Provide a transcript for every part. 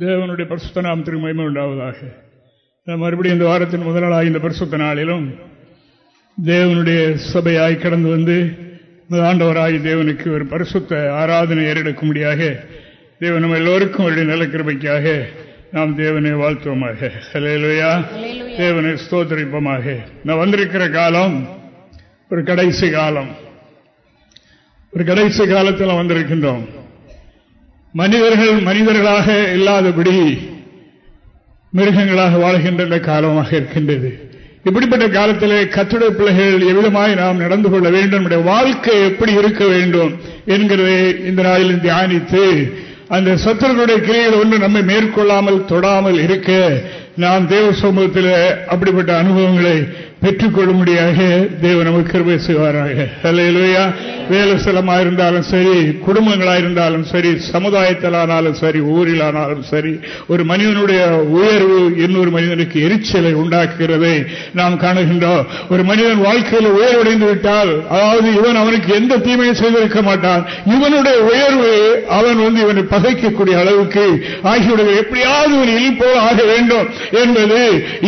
தேவனுடைய பரிசுத்த நாமத்திற்கு மகிமை உண்டாவதாக. மறுபடியும் இந்த வாரத்தின் முதல் நாளாக இந்த பரிசுத்த நாளிலும் தேவனுடைய சபையாய் கடந்து வந்து ஆண்டவராய் தேவனுக்கு ஒரு பரிசுத்த ஆராதனை ஏறெடுக்கும்படியாக தேவன் நம்ம எல்லோருக்கும் அவருடைய நல்ல கிருபைக்காக நாம் தேவனை வாழ்த்துவோமாக. ஹலேலுயா தேவனை ஸ்தோத்தரிப்போமாக. நான் வந்திருக்கிற காலம் ஒரு கடைசி காலம். ஒரு கடைசி காலத்தில் வந்திருக்கின்றோம். மனிதர்கள் மனிதர்களாக இல்லாதபடி மிருகங்களாக வாழ்கின்ற காலமாக இருக்கின்றது. இப்படிப்பட்ட காலத்திலே கத்துடைய பிள்ளைகள் எவ்விதமாய் நாம் நடந்து கொள்ள வேண்டும் நம்முடைய வாழ்க்கை எப்படி இருக்க வேண்டும் என்கிறதை இந்த நாளில் தியானித்து அந்த சத்துருடைய கிரைகள் ஒன்று நம்மை மேற்கொள்ளாமல் தொடாமல் இருக்க நாம் தேவ சமூகத்தில் அப்படிப்பட்ட அனுபவங்களை பெற்றுக்கொள்ளும்படியாக தேவ நமக்கு கிருபை செய்வாராக. வேலை ஸ்தலமாக இருந்தாலும் சரி குடும்பங்களாயிருந்தாலும் சரி சமுதாயத்திலானாலும் சரி ஊரிலானாலும் சரி ஒரு மனிதனுடைய உயர்வு இன்னொரு மனிதனுக்கு எரிச்சலை உண்டாக்குகிறதை நாம் காணுகின்றோம். ஒரு மனிதன் வாழ்க்கையில் உயர்வடைந்து விட்டால் அதாவது இவன் அவனுக்கு எந்த தீமையும் செய்திருக்க மாட்டான். இவனுடைய உயர்வு அவன் வந்து இவனை பகைக்கக்கூடிய அளவுக்கு ஆகியோட எப்படியாவது ஒரு இழிப்போல் ஆக வேண்டும் என்பது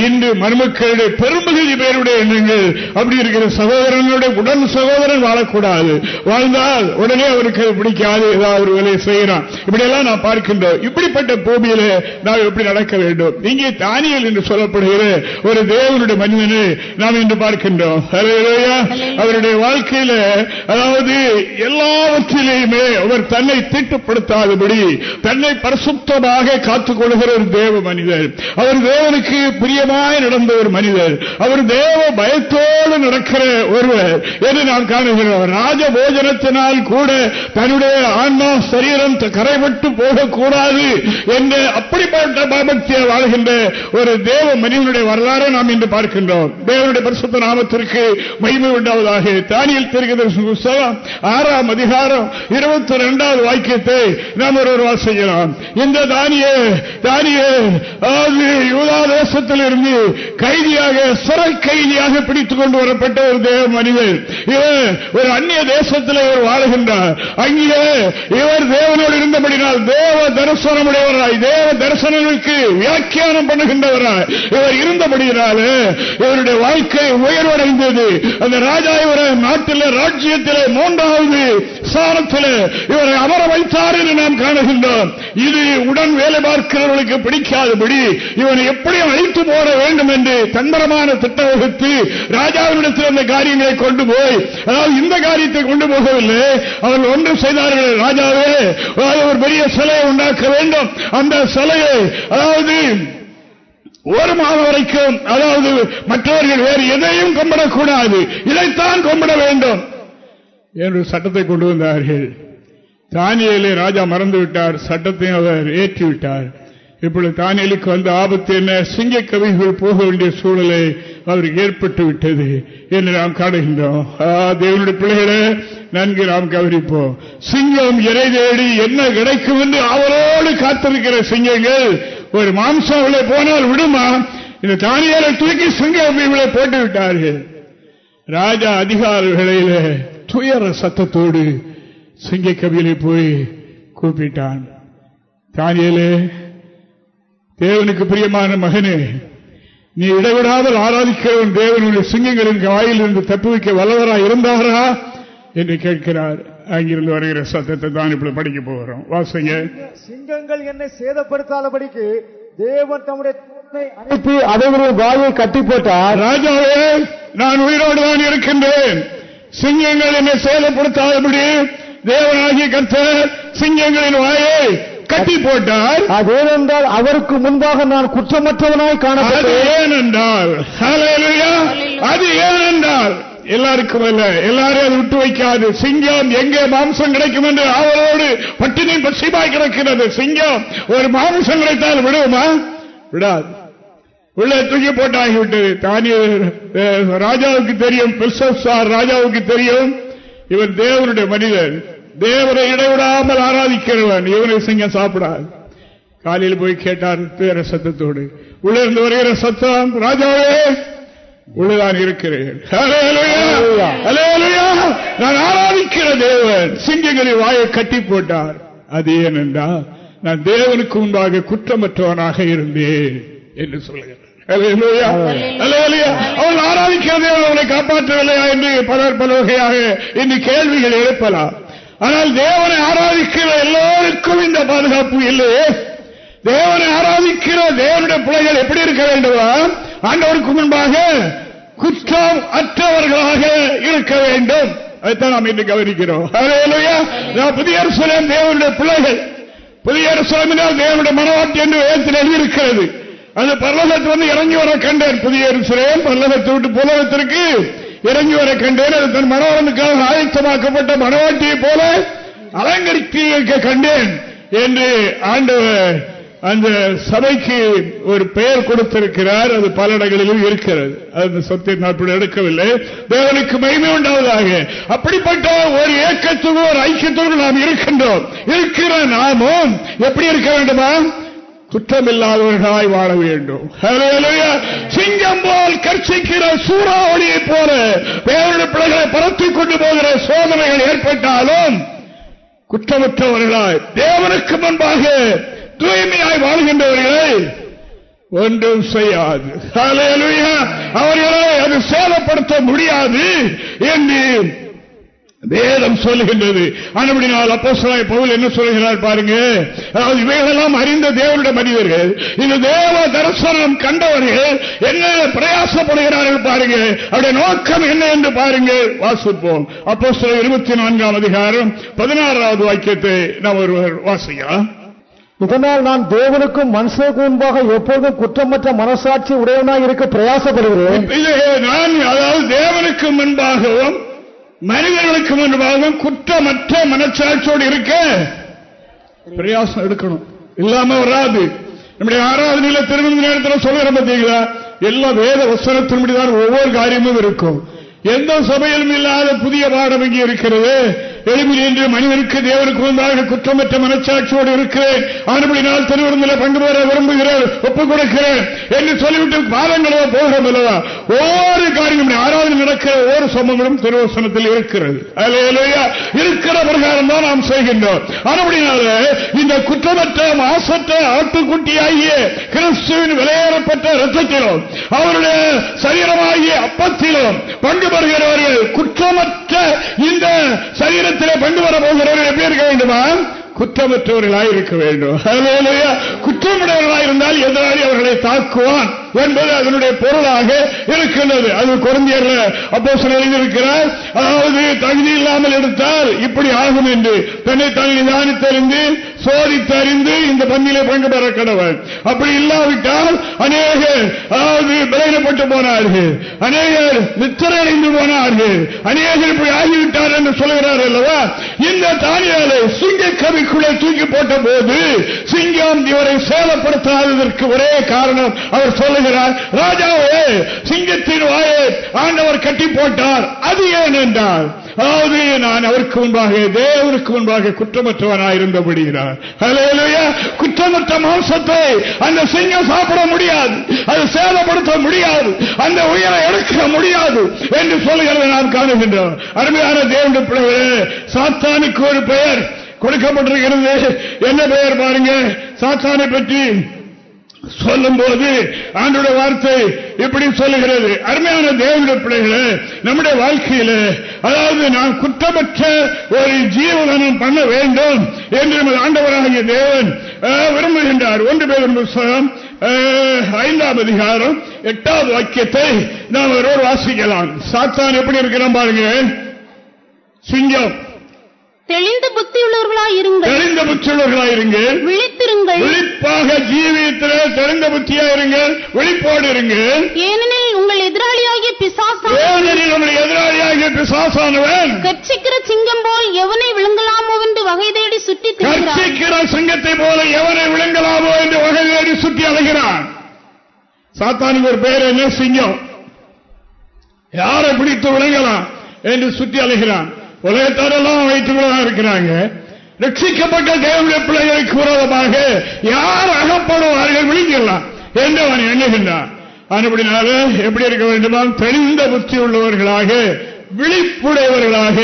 இன்று மருமக்களுடைய பெரும்பகுதி பேருடைய எண்ணங்கள். அப்படி இருக்கிற சகோதரனுடைய உடன் சகோதரன் வாழக்கூடாது. வாழ்ந்தால் உடனே அவருக்கு பிடிக்காது. ஏதாவது ஒரு வேலையை செய்யறான். இப்படியெல்லாம் நாம் பார்க்கின்றோம். இப்படிப்பட்ட பூமியில நாம் எப்படி நடக்க வேண்டும்? இங்கே தானியல் என்று சொல்லப்படுகிற ஒரு தேவனுடைய மனிதனை நாம் இன்று பார்க்கின்றோம். அவருடைய வாழ்க்கையில அதாவது எல்லாவற்றிலேயுமே அவர் தன்னை தீட்டுப்படுத்தாதபடி தன்னை பரிசுத்தமாக காத்துக் கொள்கிற ஒரு தேவ மனிதர். அவர் தேவனுக்கு பிரியமாய் நடந்த ஒரு மனிதர். அவர் தேவ பயத்தோடு நடக்கிற ஒருவர் என்று நான் காணுகிறோம் ராஜ போஜனத்தினால் கூட தன்னுடைய ஆன்மா சரீரம் கரைபட்டு போகக்கூடாது என்று அப்படிப்பட்ட பாபக்தியை வாழ்கின்ற ஒரு தேவ மனிதனுடைய வரலாறு நாம் இன்று பார்க்கின்றோம். தேவனுடைய பரிசுத்த நாமத்திற்கு மகிமை உண்டாவதாக. தானியல் தெரிகிறது புஸ்தகம் ஆறாம் அதிகாரம் இருபத்தி இரண்டாவது வாக்கியத்தை நாம் ஒருவர் வாசிக்கலாம். இந்த தானிய தானிய யூதா தேசத்தில் இருந்து கைதியாக சிறை ரீதியாக பிடித்துக் கொண்டு வரப்பட்ட ஒரு தேவ மனிதன் இவர் ஒரு அந்நிய தேசத்தில் இவர் வாழ்கின்றார். அங்கே இவர் தேவனோடு இருந்தபடினால் தேவ தரிசனம் உடையவராய் தேவ தரிசனங்களுக்கு வியாக்கியானம் பண்ணுகின்றவராய் இவர் இருந்தபடியினால இவருடைய வாழ்க்கை உயர்வடைந்தது. அந்த ராஜா இவரை நாட்டில் ராஜ்யத்தில் மூன்றாவது சாரத்தில் இவரை அமர வைத்தார் என்று நாம் காணுகின்றோம். இது உடன் வேலை பார்க்கிறவர்களுக்கு பிடிக்காதபடி இவனை எப்படி அழைத்து போட வேண்டும் என்று தந்திரமான திட்ட எடுத்து ராஜாவினிடத்தில் அந்த காரியங்களை கொண்டு போய் அதாவது இந்த காரியத்தை கொண்டு போகவில்லை. அவர்கள் ஒன்று செய்தார்கள் ராஜாவே ஒரு பெரிய சிலையை உண்டாக்க வேண்டும். அந்த சிலையை அதாவது ஒரு மாதம் வரைக்கும் அதாவது மற்றவர்கள் வேறு எதையும் கும்பிடக்கூடாது. இதைத்தான் கும்பிட வேண்டும். என்று சட்டத்தை கொண்டு வந்தார்கள். தானியலே ராஜா மறந்துவிட்டார். சட்டத்தையும் அவர் ஏற்றிவிட்டார். இப்பொழுது தானியலுக்கு வந்த ஆபத்து என்ன? சிங்க கவிகள் போக வேண்டிய சூழலை அவருக்கு ஏற்பட்டு விட்டது என்று நாம் காணுகின்றோம். தேவனுடைய பிள்ளைகளை நன்கு நாம் கவனிப்போம். சிங்கம் இறை தேடி என்ன கிடைக்கும் என்று அவரோடு காத்திருக்கிற சிங்கங்கள் ஒரு மாம்சம் போனால் விடுமா? இந்த தானியாரை தூக்கி சிங்கம் போட்டு விட்டார்கள். ராஜா அதிகாரிகளில துயர சத்தத்தோடு சிங்க கவியிலே போய் கூப்பிட்டான். தானியலே தேவனுக்கு பிரியமான மகனே நீ இடைவிடாமல் ஆராதிக்கிறவன் தேவனுடைய சிங்கங்களின் வாயில் இருந்து தப்பு வைக்க வல்லவராக இருந்தாரா என்று கேட்கிறார். அங்கிருந்து வருகிற சத்தத்தை தான் இப்படி படிக்க போகிறோம். வாசங்க. சிங்கங்கள் என்னை சேதப்படுத்தாதபடிக்கு தேவன் தம்முடைய அனுப்பி அவைகளின் வாயை கட்டி போட்டார் ராஜாவே நான் உயிரோடு தான் இருக்கின்றேன். சிங்கங்கள் என்னை சேதப்படுத்தாதபடி தேவனாகிய கர்த்தர் சிங்கங்களின் வாயை கட்டி போட்டார் அது ஏனென்றால் அவருக்கு முன்பாக நான் குற்றமற்றவனாய் காணப்பட்டேன். ஏனென்றால். அது ஏனென்றால். எல்லாருக்கும் அல்ல. எல்லாரும் அதை விட்டு வைக்காது. சிங்கம் எங்கே மாம்சம் கிடைக்கும் என்று அவரோடு பட்டினி பசிமாய் கிடக்கிறது. சிங்கம் ஒரு மாம்சம் கிடைத்தால் விடுவோமா? விடாது. உள்ள தூக்கி போட்டாகிவிட்டது. தானிய ராஜாவுக்கு தெரியும். ராஜாவுக்கு தெரியும். இவர் தேவனுடைய மனிதர். தேவரை இடைவிடாமல் ஆராதிக்கிறவன். இவனை சிங்கம் சாப்பிடாது? காலையில் போய் கேட்டார் துயர சத்தத்தோடு. உள்ள இருந்து வருகிற சத்தம் ராஜாவே உள்ளதான் இருக்கிறேன் நான் ஆராதிக்கிற தேவன் சிங்கங்களின் வாயை கட்டி போட்டார். அது ஏனென்றா நான் தேவனுக்கு முன்பாக குற்றமற்றவனாக இருந்தேன் என்று சொல்லுகிறார். அவள் ஆராதிக்கிறதே அவளை காப்பாற்றவில்லையா என்று பலர் பல வகையாக இன்று கேள்விகள் எழுப்பலாம். ஆனால் தேவனை ஆராதிக்கிற எல்லோருக்கும் இந்த பாதுகாப்பு இல்லையே தேவனை ஆராதிக்கிற தேவனுடைய பிள்ளைகள் எப்படி இருக்க வேண்டுமா? ஆண்டவருக்கு முன்பாக குற்றம் அற்றவர்களாக இருக்க வேண்டும். அதைத்தான் நாம் இன்று கவனிக்கிறோம். புதிய தேவனுடைய பிள்ளைகள். புதிய அரசாமினால் தேவனுடைய மனவாட்டி என்று வேதத்தில் எழுதியிருக்கிறது. அந்த பல்லவத்தை வந்து இறங்கி வர கண்டேன். புதிய அரசுலேயும் பல்லவத்தை விட்டு புலகத்திற்கு இறங்கி வர கண்டேன் அது தன் மனவரனுக்காக ஆயத்தமாக்கப்பட்ட மனவாட்டியை போல அலங்கரிக்க கண்டேன் என்று ஆண்டவர் அந்த சபைக்கு ஒரு பெயர் கொடுத்திருக்கிறார். அது பல இடங்களிலும் இருக்கிறது. அந்த சத்திய நாட்கள் எடுக்கவில்லை. தேவனுக்கு மகிமை உண்டாவதாக. அப்படிப்பட்ட ஒரு ஏக்கத்துக்கு ஒரு ஐக்கியத்தோடு நாம் இருக்கின்றோம். இருக்கிற நாமும் எப்படி இருக்க வேண்டுமா? குற்றமில்லாதவர்களாய் வாழ வேண்டும். சிங்கம் போல் கர்ச்சிக்கிற சூறாவளியை போல வேறு பிள்ளைகளை பரத்திக் கொண்டு போகிற சோதனைகள் ஏற்பட்டாலும் குற்றமற்றவர்களாய் தேவனுக்கு முன்பாக தூய்மையாய் வாழ்கின்றவர்களை ஒன்றும் செய்யாது. அவர்களை அது சேதப்படுத்த முடியாது. என்று வேதம் சொல்லுகின்றது. அப்படினால் அப்போ பவுல் என்ன சொல்லுகிறார் பாருங்க? அதாவது இவைகளெல்லாம் அறிந்த தேவனுடைய மனிதர்கள் இந்த தேவ தரிசனம் கண்டவர்கள் என்ன பிரயாசப்படுகிறார்கள் பாருங்க? அவருடைய நோக்கம் என்ன என்று பாருங்க. வாசிப்போம். அப்போ இருபத்தி நான்காம் அதிகாரம் பதினாறாவது வாக்கியத்தை நாம் ஒருவர் வாசிக்கலாம் இதனால் நான் தேவனுக்கும் மனுஷனுக்கு முன்பாக எப்போதும் குற்றமற்ற மனசாட்சி உடையவனாக இருக்க பிரயாசப்படுகிறேன். நான் அதாவது தேவனுக்கு முன்பாகவும் மனிதர்களுக்கு முன்பாக குற்றமற்ற மனச்சாட்சியோடு இருக்க பிரயாசம் எடுக்கணும். இல்லாம வராது. நம்முடைய ஆராதனையில திருமண நேரத்தில் சொல்லுகிற பார்த்தீங்களா எல்லா வேத வசனத்தின்படிதான் ஒவ்வொரு காரியமும் இருக்கும். எந்த சபையிலும் இல்லாத புதிய பாடம் இங்கே இருக்கிறது? எழுப்பில் என்று மனிதனுக்கு தேவனுக்கு வந்தாக குற்றமற்ற மனச்சாட்சியோடு இருக்கிறேன். ஆனபடினால் திருவிருந்தில பங்கு பெற விரும்புகிறேன் ஒப்புக் கொடுக்கிறேன் என்று சொல்லிவிட்டு பாதங்களோ போகிறோம் அல்லவா ஒவ்வொரு காரியம் ஆராதனை நடக்கிற ஒவ்வொரு சம்பவங்களும் திருவசனத்தில் இருக்கிறது. இருக்கிற பிரகாரம் தான் நாம் செய்கின்றோம். ஆனபடினால இந்த குற்றமற்ற மாசற்ற ஆட்டுக்குட்டியாகிய கிறிஸ்துவின் விலையேறப்பட்ட ரத்தத்திலும் அவருடைய சரீரமாகிய அப்பத்திலும் பங்கு பெறுகிறவர்கள் குற்றமற்ற இந்த சரீரத்திலே கொண்டு வர போகிறவர்கள் எப்படி இருக்க வேண்டுமா? குற்றமற்றவர்களாய் இருக்க வேண்டும். குற்றமுடையவர்களாக இருந்தால் எதிராளி அவர்களை தாக்குவான் என்பது அதனுடைய பொருளாக இருக்கின்றது. அது குழந்தையர்ல அப்போ எழுதியிருக்கிறார். அதாவது தகுதி இல்லாமல் எடுத்தால் இப்படி ஆகும் என்று தன்னை தான் நிதானித்தறிந்து சோதித்தறிந்து இந்த பந்தியிலே பங்கு பெற கடவுள். அப்படி இல்லாவிட்டால் அநேகர் அதாவது பலகீனப்பட்டு போனார்கள். அநேகர் நித்திரையடைந்து போனார்கள். அநேகர் இப்படி ஆகிவிட்டார் என்று சொல்கிறார் அல்லவா? இந்த தானியாலை சிங்க கவிக்குள்ளே தூக்கி போட்ட போது சிங்கம் இவரை சேலப்படுத்தாததற்கு ஒரே காரணம் அவர் சொல்லுகிறார் ராஜாவே சிங்கத்தின் வாயை ஆண்டவர் கட்டி போட்டார். அது ஏன்? என்றார் அதாவது நான் அவருக்கு முன்பாக தேவனுக்கு முன்பாக குற்றமற்றவனாக இருந்தபடுகிறார் குற்றமற்ற மாம்சத்தை அந்த சிங்கம் சாப்பிட முடியாது அது சேதப்படுத்த முடியாது அந்த உயிரை எடுக்க முடியாது என்று சொல்லுகிறதை நாம் காணுகின்றோம். அருமையான தேவனுடைய பிள்ளைகளே சாத்தானுக்கு ஒரு பெயர் கொடுக்கப்பட்டிருக்கிறது. என்ன பெயர் பாருங்க? சாத்தானை பற்றி சொல்லும் போது ஆண்டுடைய வார்த்தை இப்படி சொல்லுகிறது. அருமையான தேவனுடைய பிள்ளைகளை நம்முடைய வாழ்க்கையில அதாவது நான் குற்றமற்ற ஒரு ஜீவனம் பண்ண வேண்டும் என்று நமது ஆண்டவராகிய தேவன் விரும்புகின்றார். ஒன்று பேர் புத்தகம் ஐந்தாம் அதிகாரம் எட்டாவது வாக்கியத்தை நாம் ஒருவர் வாசிக்கலாம். சாத்தான் எப்படி இருக்கிறோம் பாருங்க சிங்கம். தெளிந்த புத்தியுள்ளவர்களாய் இருங்கள். தெளிந்த புத்தியுள்ளவர்களாய் இருங்கள். விழித்திருங்கள். விழிப்பாக ஜீவியத்தில் தெளிந்த புத்தியா இருங்கள். விழிப்போடு இருங்கள். ஏனெனில் உங்கள் எதிராளியாகிய பிசாசான ஏனெனில் உங்கள் எதிராளியாகிய பிசாசானவன் கட்சிக்கிற சிங்கம் போல் எவனை விழுங்கலாமோ என்று வகை தேடி சுற்றி கட்சிக்கிற சிங்கத்தை போல எவனை விழுங்கலாமோ என்று வகை தேடி சுற்றி அலைகிறான் சாத்தானுக்கு ஒரு பெயர் என்ன? சிங்கம். யாரை பிடித்து விழுங்கலாம் என்று சுற்றி அலைகிறான்? உலகத்தாரெல்லாம் வைத்துக்கொள்ளதான் இருக்கிறாங்க. ரட்சிக்கப்பட்ட தேவனுடைய பிள்ளைகளுக்கு விரோதமாக யார் அகப்படுவார்கள் விழிக்கலாம் என்று அவன் எண்ணுகின்றான் அப்படினால எப்படி இருக்க வேண்டுமா தெரிந்த புத்தி உள்ளவர்களாக விழிப்புடையவர்களாக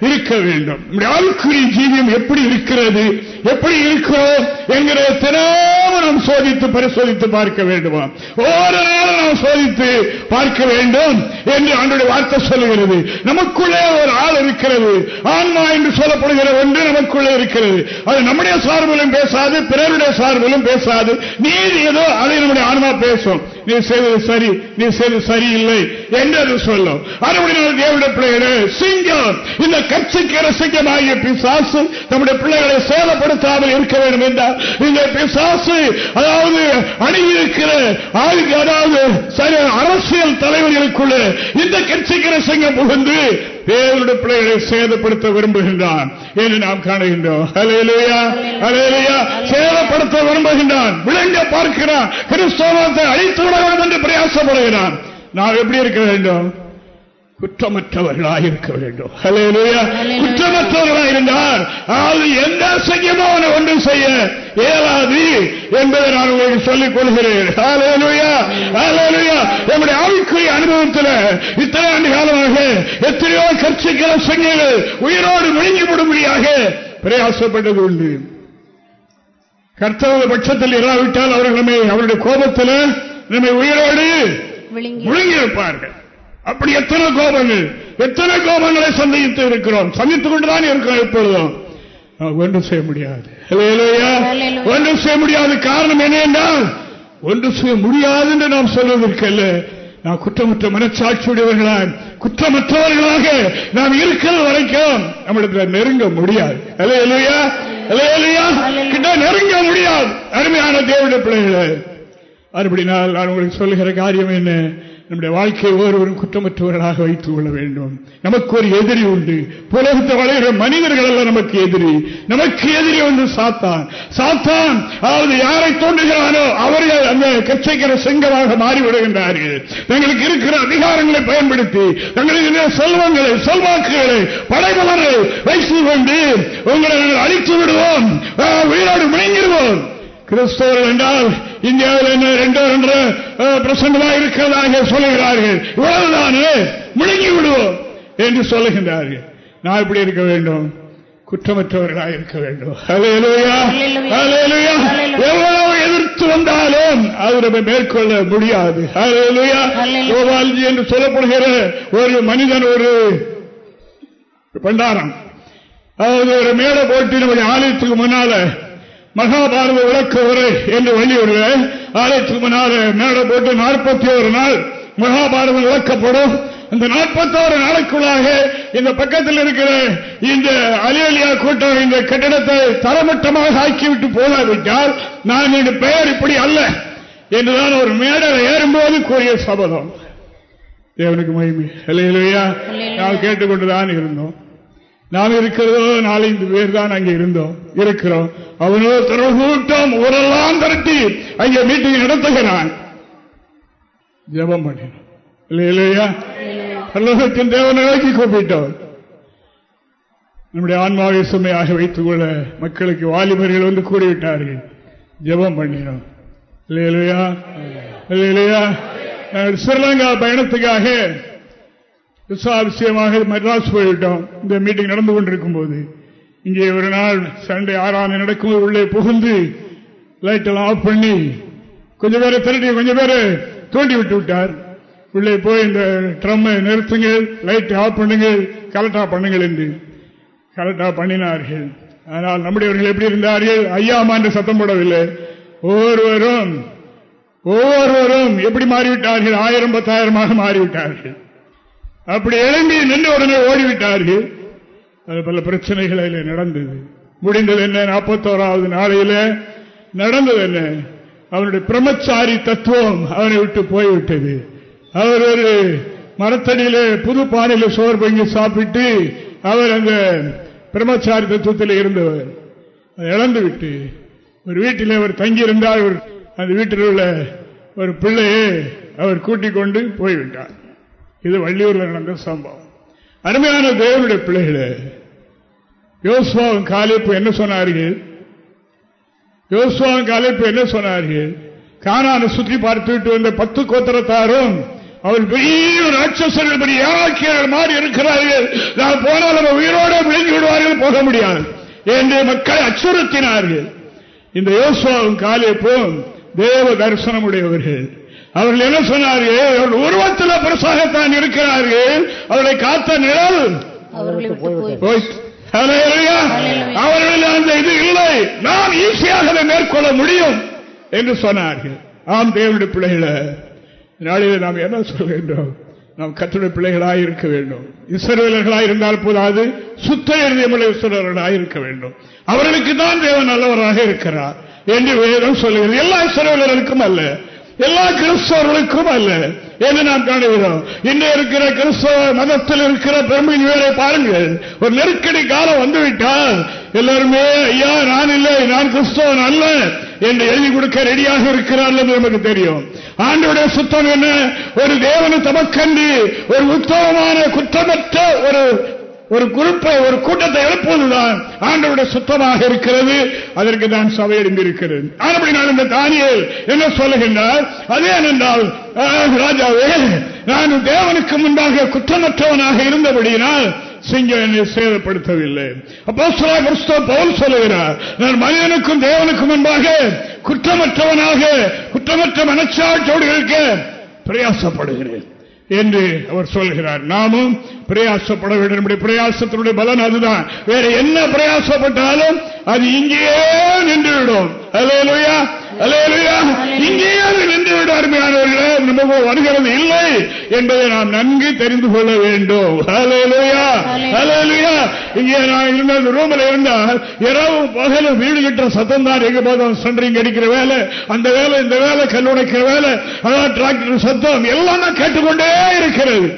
இருக்க வேண்டும். ஆளுக்குரிய ஜீவியம் எப்படி இருக்கிறது எப்படி இருக்கிறோம் என்கிற தினமும் நாம் சோதித்து பரிசோதித்து பார்க்க வேண்டுமா? ஒவ்வொரு நாளும் நாம் சோதித்து பார்க்க வேண்டும் என்று அவனுடைய வார்த்தை சொல்லுகிறது. நமக்குள்ளே ஒரு ஆள் இருக்கிறது. ஆன்மா என்று சொல்லப்படுகிற ஒன்று நமக்குள்ளே இருக்கிறது. அது நம்முடைய சார்பிலும் பேசாது பிறருடைய சார்பிலும் பேசாது. நீதி ஏதோ அதை நம்முடைய ஆன்மா பேசும். நீ செய்தது சரி நீ செய்தது சரியில்லை என்று அது சொல்லும். அறுபடினால் தேவிட பிள்ளைகளே சிங்கம். இந்த கட்சிக்கு ரசிகமாகிய பிசாசு நம்முடைய பிள்ளைகளை சேதப்படுத்தாமல் இருக்க வேண்டும் என்றால் இந்த பிசாசு அதாவது அணுகியிருக்கிற அதாவது அரசியல் தலைவர்களுக்குள்ள இந்த கட்சிக்கு சிங்கம் புகுந்து தேவனுடைய பிள்ளைகளை சேதப்படுத்த விரும்புகின்றான் என்று நாம் காணுகின்றோம். அலையிலையா அலையிலையா சேதப்படுத்த விரும்புகின்றான். விளங்க பார்க்கிறான். கிறிஸ்தவத்தை அழித்து விட வேண்டும் என்று பிரயாசப்படுகிறான். நாம் எப்படி இருக்க வேண்டும்? குற்றமற்றவர்களாக இருக்க வேண்டும் குற்றமற்றவர்களாக இருந்தால் அது எந்த செய்யமோ அவனை ஒன்றும் செய்ய இயலாது என்பதை நான் உங்களுக்கு சொல்லிக் கொள்கிறேன். நம்முடைய ஆவிக்குரிய அனுபவத்தில் இத்தனை ஆண்டு காலமாக எத்தனையோ கட்சிகள சங்கங்கள் உயிரோடு முழுங்கிவிடும்படியாக பிரயாசப்பட்டது உண்டு கர்த்தவ பட்சத்தில் இராவிட்டால் அவர்கள் நம்மை அவருடைய கோபத்தில் நம்மை உயிரோடு முழுங்கி இருப்பார்கள் அப்படி எத்தனை கோபங்கள் எத்தனை கோபங்களை சந்தித்து இருக்கிறோம். சந்தித்துக் கொண்டுதான் இருக்கிறோம் எப்பொழுதும் ஒன்றும் செய்ய முடியாது. ஒன்றும் செய்ய முடியாது காரணம் என்ன என்றால் ஒன்று செய்ய முடியாது என்று நாம் சொல்வதற்கல்ல. நாம் குற்றமற்ற மனச்சாட்சியுடையவர்களாக குற்றமற்றவர்களாக நாம் இருக்கிறது வரைக்கும் நம்மிடத்தில் நெருங்க முடியாது. நெருங்க முடியாது. அருமையான தேவடைய பிள்ளைகளை அதுபடினால் நான் உங்களுக்கு சொல்லுகிற காரியம் என்ன? நம்முடைய வாழ்க்கையை ஒருவரும் குற்றமற்றவர்களாக வைத்துக் கொள்ள வேண்டும். நமக்கு ஒரு எதிரி உண்டு. புலகத்தை வளைகிற மனிதர்கள் அல்ல நமக்கு எதிரி. நமக்கு எதிரி வந்து சாத்தான். சாத்தான் அதாவது யாரை தோன்றுகிறானோ அவர்கள் அந்த கச்சைக்கிற செங்கலாக மாறிவிடுகின்றார்கள். தங்களுக்கு இருக்கிற அதிகாரங்களை பயன்படுத்தி தங்களுக்கு செல்வங்களை செல்வாக்குகளை படைபலரை வைத்துக் கொண்டு உங்களை அழித்து விடுவோம். உயிரோடு முழங்கிடுவோம் கிறிஸ்தவர்கள் என்றால் இந்தியாவில் என்ன ரெண்டோ ரெண்டு பிரசங்கமாக இருக்கிறதாக சொல்லுகிறார்கள். இவ்வளவுதானே? முழுங்கி விடுவோம் என்று சொல்லுகின்றார்கள். நான் இப்படி இருக்க வேண்டும். குற்றமற்றவர்களாக இருக்க வேண்டும். எவ்வளவு எதிர்த்து வந்தாலும் அது நம்ம மேற்கொள்ள முடியாது. கோபால்ஜி என்று சொல்லப்படுகிற ஒரு மனிதன் ஒரு பண்டாரம். அதாவது ஒரு மேடை போட்டு நம்முடைய ஆலயத்துக்கு முன்னால மகாபாரத விளக்க உரை என்று வெளியுள்ள ஆலயத்துக்கு முன்னால மேடை போட்டு நாற்பத்தி ஒரு நாள் மகாபாரதம் விளக்கப்படும். இந்த நாற்பத்தோரு நாளைக்குள்ளாக இந்த பக்கத்தில் இருக்கிற இந்த அலியலியா கூட்டம் இந்த கட்டிடத்தை தரமட்டமாக ஆக்கிவிட்டு போகாவிட்டால் நான் இந்த பெயர் இப்படி அல்ல என்றுதான் ஒரு மேடை ஏறும்போது கூறிய சபதம். தேவனுக்கு மகிமை. இல்லையா நாம் கேட்டுக்கொண்டுதான் இருந்தோம். நாம் இருக்கிறதோ நாலஞ்சு பேர் தான் அங்கே இருந்தோம் இருக்கிறோம். அவனோ கூட்டம் ஊரெல்லாம் திரட்டி அங்கே மீட்டிங் நடத்துகிறான். ஜபம் பண்ணினோம். இல்லையா பல்லோகத்தின் தேவனை நோக்கி கூப்பிட்டோம். நம்முடைய ஆன்மாவை சுமையாக வைத்துக் கொள்ள மக்களுக்கு வாலிபர்கள் வந்து கூடிவிட்டார்கள். ஜபம் பண்ணினோம். இல்லையா இல்லையா ஸ்ரீலங்கா பயணத்துக்காக விசாபிஷயமாக மெட்ராஸ் போய்விட்டோம். இந்த மீட்டிங் நடந்து கொண்டிருக்கும் போது. இங்கே ஒரு நாள் சண்டே ஆறாம் நடக்கும் உள்ளே புகுந்து லைட் எல்லாம் ஆஃப் பண்ணி கொஞ்சம் பேரை திரட்டி கொஞ்சம் பேரை தோண்டி விட்டு விட்டார். உள்ளே போய் இந்த ட்ரம்மை நிறுத்துங்கள் லைட் ஆஃப் பண்ணுங்கள் கலெக்டா பண்ணுங்கள் என்று கலெக்டா பண்ணினார்கள். ஆனால் நம்முடையவர்கள் எப்படி இருந்தார்கள்? ஐயாமா என்று சத்தம் போடவில்லை. ஒவ்வொருவரும் ஒவ்வொருவரும் எப்படி மாறிவிட்டார்கள்? ஆயிரம் பத்தாயிரமாக மாறிவிட்டார்கள். அப்படி எழும்பி நின்று உடனே ஓடிவிட்டார்கள். அது பல பிரச்சனைகள் அதில் நடந்தது. முடிந்தது என்ன? நாற்பத்தோராவது நாளையில நடந்தது என்ன? அவனுடைய பிரமச்சாரி தத்துவம் அவனை விட்டு போய்விட்டது. அவர் ஒரு மரத்தடியில புது பானையில் சோறு பங்கி சாப்பிட்டு அவர் அந்த பிரம்மச்சாரி தத்துவத்தில் இருந்தவர். இழந்து விட்டு ஒரு வீட்டில் அவர் தங்கியிருந்தால் அந்த வீட்டில் உள்ள ஒரு பிள்ளையை அவர் கூட்டிக் கொண்டு போய்விட்டார். இது வள்ளியூர்ல நடந்த சம்பவம். அருமையான தேவனுடைய பிள்ளைகளே யோசுவாவின் காலிப்பு என்ன சொன்னார்கள்? யோசுவாவின் காலிப்பு என்ன சொன்னார்கள்? காணான சுற்றி பார்த்துவிட்டு வந்த பத்து கோத்திரத்தாரும் அவர் பெரிய ராட்சசர்கள் படி ஏழாக்கியர்கள் மாறி இருக்கிறார்கள். நான் போனால் அவர் உயிரோடு விழுங்கி விடுவார்கள் போக முடியாது என்று மக்களை அச்சுறுத்தினார்கள். இந்த யோசுவாவும் காலேப்பும் தேவ தரிசனம் உடையவர்கள் அவர்கள் என்ன சொன்னார்கள்? அவர்கள் உருவத்தில் பெருசாகத்தான் இருக்கிறார்கள். அவர்களை காத்த நிழல். அவர்களில் அந்த இது இல்லை. நாம் ஈஸியாக மேற்கொள்ள முடியும் என்று சொன்னார்கள். ஆம் தேவனுடைய பிள்ளைகளை நாளில் நாம் என்ன சொல்கின்றோம் நாம் கத்துடைய பிள்ளைகளாக இருக்க வேண்டும். இஸ்ரவேலர்களாக இருந்தால் போதாது. சுத்த எழுதியமுள்ள இஸ்ரவேலர்களாக இருக்க வேண்டும். அவர்களுக்கு தான் தேவன் நல்லவராக இருக்கிறார் என்று வேதம் சொல்லுகிறது. எல்லா இஸ்ரவேலர்களுக்கும் அல்ல. எல்லா கிறிஸ்தவர்களுக்கும் அல்ல. என்று நாம் காணுகிறோம். இன்று இருக்கிற கிறிஸ்தவ மதத்தில் இருக்கிற பெருமைகளை பாருங்கள். ஒரு நெருக்கடி காலம் வந்துவிட்டால் எல்லாருமே ஐயா நான் இல்லை நான் கிறிஸ்தவன் அல்ல என்று எழுதி கொடுக்க ரெடியாக இருக்கிறார்கள் என்று நமக்கு தெரியும். ஆண்டோடைய சுத்தம் என்ன? ஒரு தேவனு தமக்கன்றி ஒரு உத்தமமான குற்றமற்ற ஒரு ஒரு குறிப்பை ஒரு கூட்டத்தை எழுப்புவதுதான் ஆண்டவருடைய சுத்தமாக இருக்கிறது. அதற்கு தான் சபை இருக்கிறது ஆனபடி நான் இந்த தானியல் என்ன சொல்லுகின்றார்? அது ஏனென்றால் ராஜாவே நான் தேவனுக்கு முன்பாக குற்றமற்றவனாக இருந்தபடியினால் சிங்கம் என்னை சேதப்படுத்தவில்லை. அப்போ கிறிஸ்தவ பவுல் சொல்லுகிறார் நான் மனிதனுக்கும் தேவனுக்கும் முன்பாக குற்றமற்றவனாக குற்றமற்ற மனச்சாட்சோடு இருக்க பிரயாசப்படுகிறேன். என்று அவர் சொல்கிறார் நாமும் பிரயாசப்பட வேண்டும். நம்முடைய பிரயாசத்தினுடைய பலன் அதுதான். வேற என்ன பிரயாசப்பட்டாலும் அது இங்கேயே நின்றுவிடும். அலேலுயா அலேலுயா இங்கேயே அது அருமையானவர்களே நமக்கு வருகிறது இல்லை என்பதை நாம் நன்கு தெரிந்து கொள்ள வேண்டும். இங்கே நான் இருந்த ரூமில் இருந்தால் இரவு பகலும் வீடு கிட்ட சத்தம் தான் எங்க போதும் சென்றிங் அடிக்கிற வேலை அந்த வேலை இந்த வேலை கல்லுடைக்கிற வேலை அதான் டிராக்டர் சத்தம் எல்லாம் நான் கேட்டுக்கொண்டே இருக்கிறது.